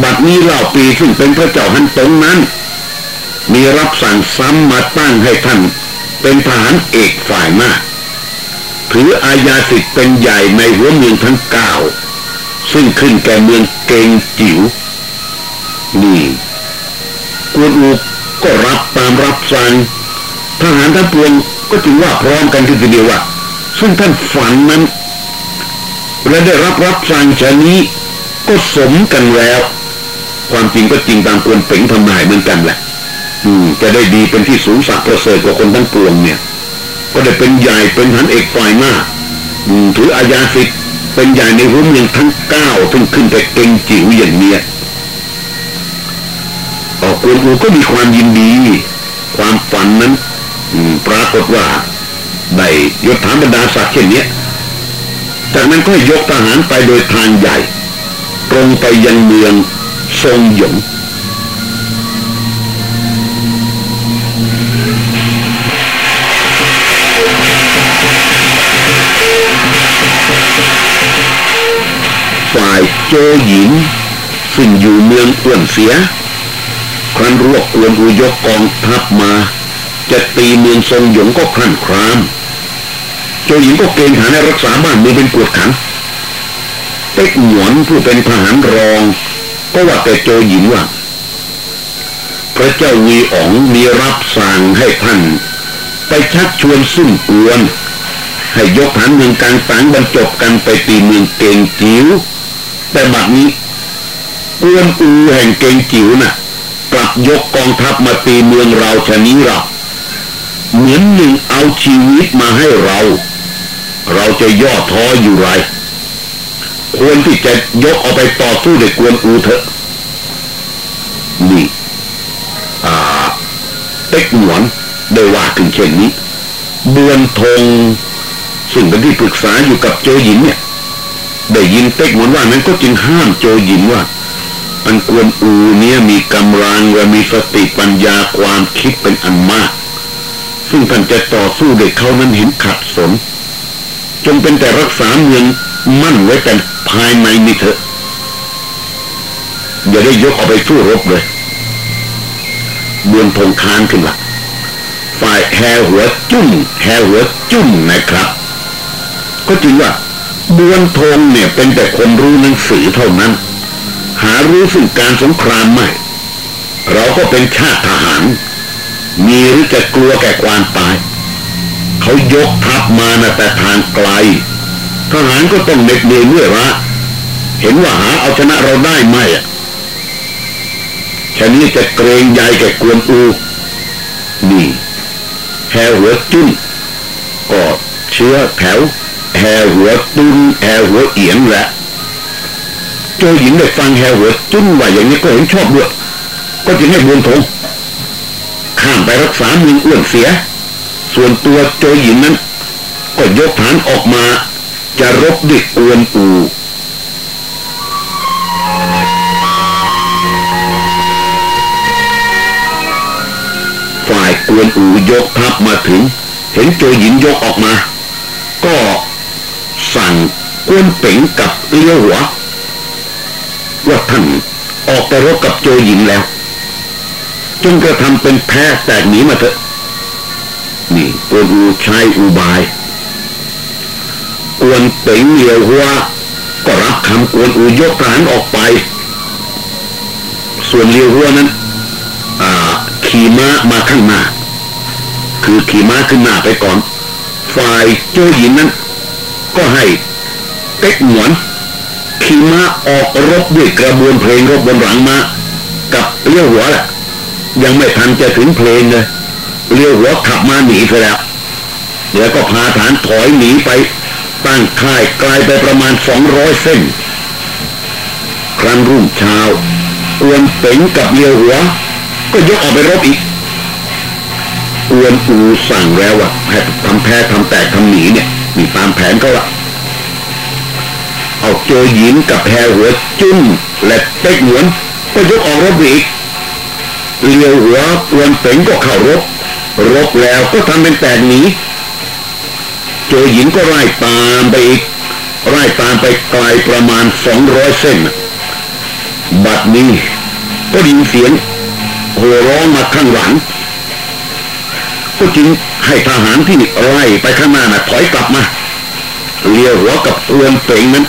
Speaker 1: บัดนี้เหล่าปีซึ่งเป็นพระเจ้าฮันตงนั้น มีรับสั่งซ้ำมาตั้งให้ท่าน เป็นทหารเอกฝ่ายหน้า ถืออาญาสิทธิ์เป็นใหญ่ในหัวเมืองทั้งเก้าซึ่งขึ้นแก่เมืองเกงจิ๋วนี่กวนอูก็รับตามรับสั่งทหารทั้งปวงก็จึงว่าพร้อมกันทีเดียวว่าซึ่งท่านฝันนั้นและได้รับรับสั่งชนี้ก็สมกันแล้ว ความจริงก็จริงตามควรเป่งทำนายเหมือนกันแหละอืมจะได้ดีเป็นที่สูงสักประเสริฐกว่าคนทั้งปวงเนี่ย ก็ได้เป็นใหญ่เป็นหันเอกฝ่ายหน้าถืออาญาสิทธิ์เป็นใหญ่ในหัวเมืองทั้งเก้าถึงขึ้นไปเก่งจิ๋วอย่างเนี้ยออกวนอูก็มีความยินดี ความฝันนั้นปรากฏว่าได้ยศถานบรรดาศักดิ์เช่นนี้จากนั้นก็ยกทหารไปโดยทางใหญ่ ตรงไปยังเมืองทรงหยง โจหญิง ซึ่งอยู่เมืองอ้วนเสีย ครั้นรวบกวนอุยกกองทัพมา จะตีเมืองทรงหยงก็คลั่นครามเจ้าหญิงก็เกณฑ์ฐาให้รักษาบ้านเมืองเป็นกวดขันเต็กหนวนผู้เป็นทหารรอง ก็ว่าแต่โจหญิงว่า พระเจ้าวีอ๋องมีรับสั่งให้ท่านไปชักชวนซุ่มกวนให้ยกฐานเมืองกลางสังบรรจบกันไปตีเมืองเกงจิ๋ว แต่บัดนี้กวนอูแห่งเกงจิ๋วน่ะกลับยกกองทัพมาตีเมืองเราชนี้เราเหมือนหนึ่งเอาชีวิตมาให้เรา เราจะย่อท้ออยู่ไร ควรที่จะยกเอาไปต่อสู้เด็กกวนอูเถอะนี่อ่าเต็กหนวนได้ว่าถึงเช่นนี้เบือนธงซึ่งเป็นที่ปรึกษาอยู่กับโจหญินเนี่ย ได้ยินเต็กหนวนว่านั้นก็จึงห้ามโจหญินว่าอันกวนอูเนี่ยมีกำลังและมีสติปัญญาความคิดเป็นอันมาก ซึ่งท่านจะต่อสู้เด็กเขานั้นเห็นขัดสน จงเป็นแต่รักษาเมืองมั่นไว้แต่ภายในนี่เถอะ อย่าได้ยกออกไปสู้รบเลยเบือนธงค้านขึ้นละฝ่ายแฮหัวจุ้มแฮหัวจุ้มนะครับ ก็จริงว่า บวนธงเนี่ยเป็นแต่คนรู้หนังสือเท่านั้น หารู้สึ่งการสงครามไม่ เราก็เป็นชาติทหาร มีหรือจะกลัวแก่ความตาย เขายกทัพมานะแต่ทางไกล ทหารก็ต้องเหน็ดเหนื่อยเมื่อยละเห็นว่าหาเอาชนะเราได้ไหมอะชนี้จะเกรงใหญ่แก่กวนอู นี่แฮหัวจุ้นก็เชื้อแถว แฮหัวตุ้นแฮหัวเอียนแหละโจหญิงได้ฟังแฮหัวจุ้นว่าอย่างนี้ก็เห็นชอบด้วย ก็จึงให้บุญทงข้ามไปรักษาเมืองอ้วนเสีย ส่วนตัวโจหญิงนั้น ก็ยกฐานออกมา จะรบด้วยกวนอูฝ่ายกวนอูยกทัพมาถึง เห็นโจหญินยกออกมา สั่งกวนเป๋งกับเลี้ยวหัวว่าท่านออกไปรบกับโจหญินแล้วจงกระทำเป็นแพ้แตกหนีมาเถอะ นี่กวนอูใช้อุบาย กวนเป๋งเลี้ยวหัวก็รับคำกวนอูยกฐานออกไป ส่วนเลี้ยวหัวนั้นขี่ม้ามาข้างหน้า คือขี่ม้าขึ้นหน้าไปก่อน ฝ่ายโจหญินนั้น ก็ให้เต็กหนวนขี่ม้าออกรบด้วยกระบวนเพลงรบบนหลังมากับเลี้ยวหัวแหละยังไม่ทันจะถึงเพลงเลยเลี้ยวหัวขับมาหนีไปแล้วแล้วก็พาฐานถอยหนีไปตั้งค่ายไกลไปประมาณสองร้อยเส้น ครั้นรุ่งเช้ากวนเป๋งกับเลี้ยวหัว ก็ยกออกไปรบอีกอวนอูสั่งแล้วอะให้ทำแพ้ทำแตกทำหนีเนี่ย มีตามแผนเขาละเอาโจหญิงกับแพรหัวจุ้นและเต็กหนวน ก็ยกออกรบอีกเลียวหัวอวนเป๋งก็เข้ารบ รบแล้วก็ทำเป็นแตกหนีโจหญิงก็ไล่ตามไปอีกไล่ตามไปไกลประมาณสองร้อยเส้น บัดนี้ก็ยินเสียงโห่ร้องมาข้างหลัง ก็จึงให้ทหารที่ไล่ไปข้างหน้าน่ะถอยกลับมาเลียวหัวกับเอวนเป่งนั้น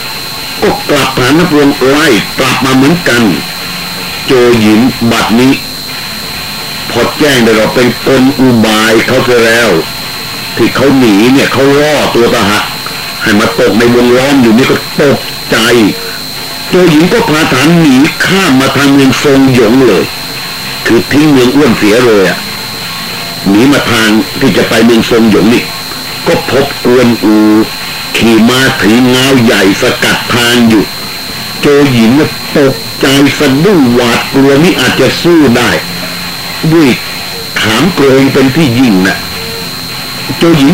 Speaker 1: ก็กลับฐานนักรวงไล่กลับมาเหมือนกัน โจหญิงบัดนี้ พอแจ้งได้เราเป็นกลอุบายเขาเสียแล้ว ที่เขาหนีเนี่ยเขาล่อตัวทหารให้มาตกในวงล้อมอยู่นี่ก็ตกใจโจหญิงก็พาฐานหนีข้ามมาทางเมืองทรงหยงเลย คือทิ้งเมืองอ้วนเสียเลยอะ หนีมาทางที่จะไปเมืองทรงหยงนี่ก็พบกวนอู ขี่มาถือเงาใหญ่สกัดทางอยู่ โจหญิงตกใจสะดุ้งหวาดกลัวนี่อาจจะสู้ได้ด้วยถามเกรงเป็นที่ยิ่งนะโจหญิง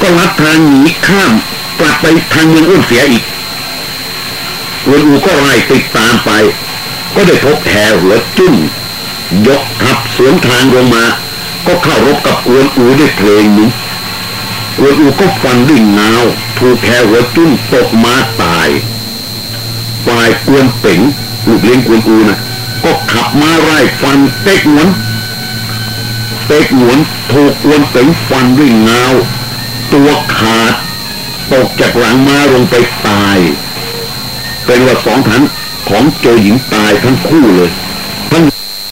Speaker 1: ก็ลัดทางหนีข้ามกลับไปทางเมืองอ้นเสียอีกกวนอูก็ไล่ติดตามไป ก็ได้พบแห่หัวจุ้นยกทัพสวนทางลงมา ก็เข้ารบกับอวนอูด้วยเพลงนี้อวนอูก็ฟันดิ่งเงาถูกแคหัวจุ้นตกมาตายฝ่ายกวนเป๋งลูกเลี้ยงกวนอูนะก็ขับมาไล่ฟันเต็กหวนเต็กหวนถูกกวนเป๋งฟันด้วยเงาตัวขาดตกจากหลังมาลงไปตาย เป็นว่าสองฐานของโจหญิงตายทั้งคู่เลย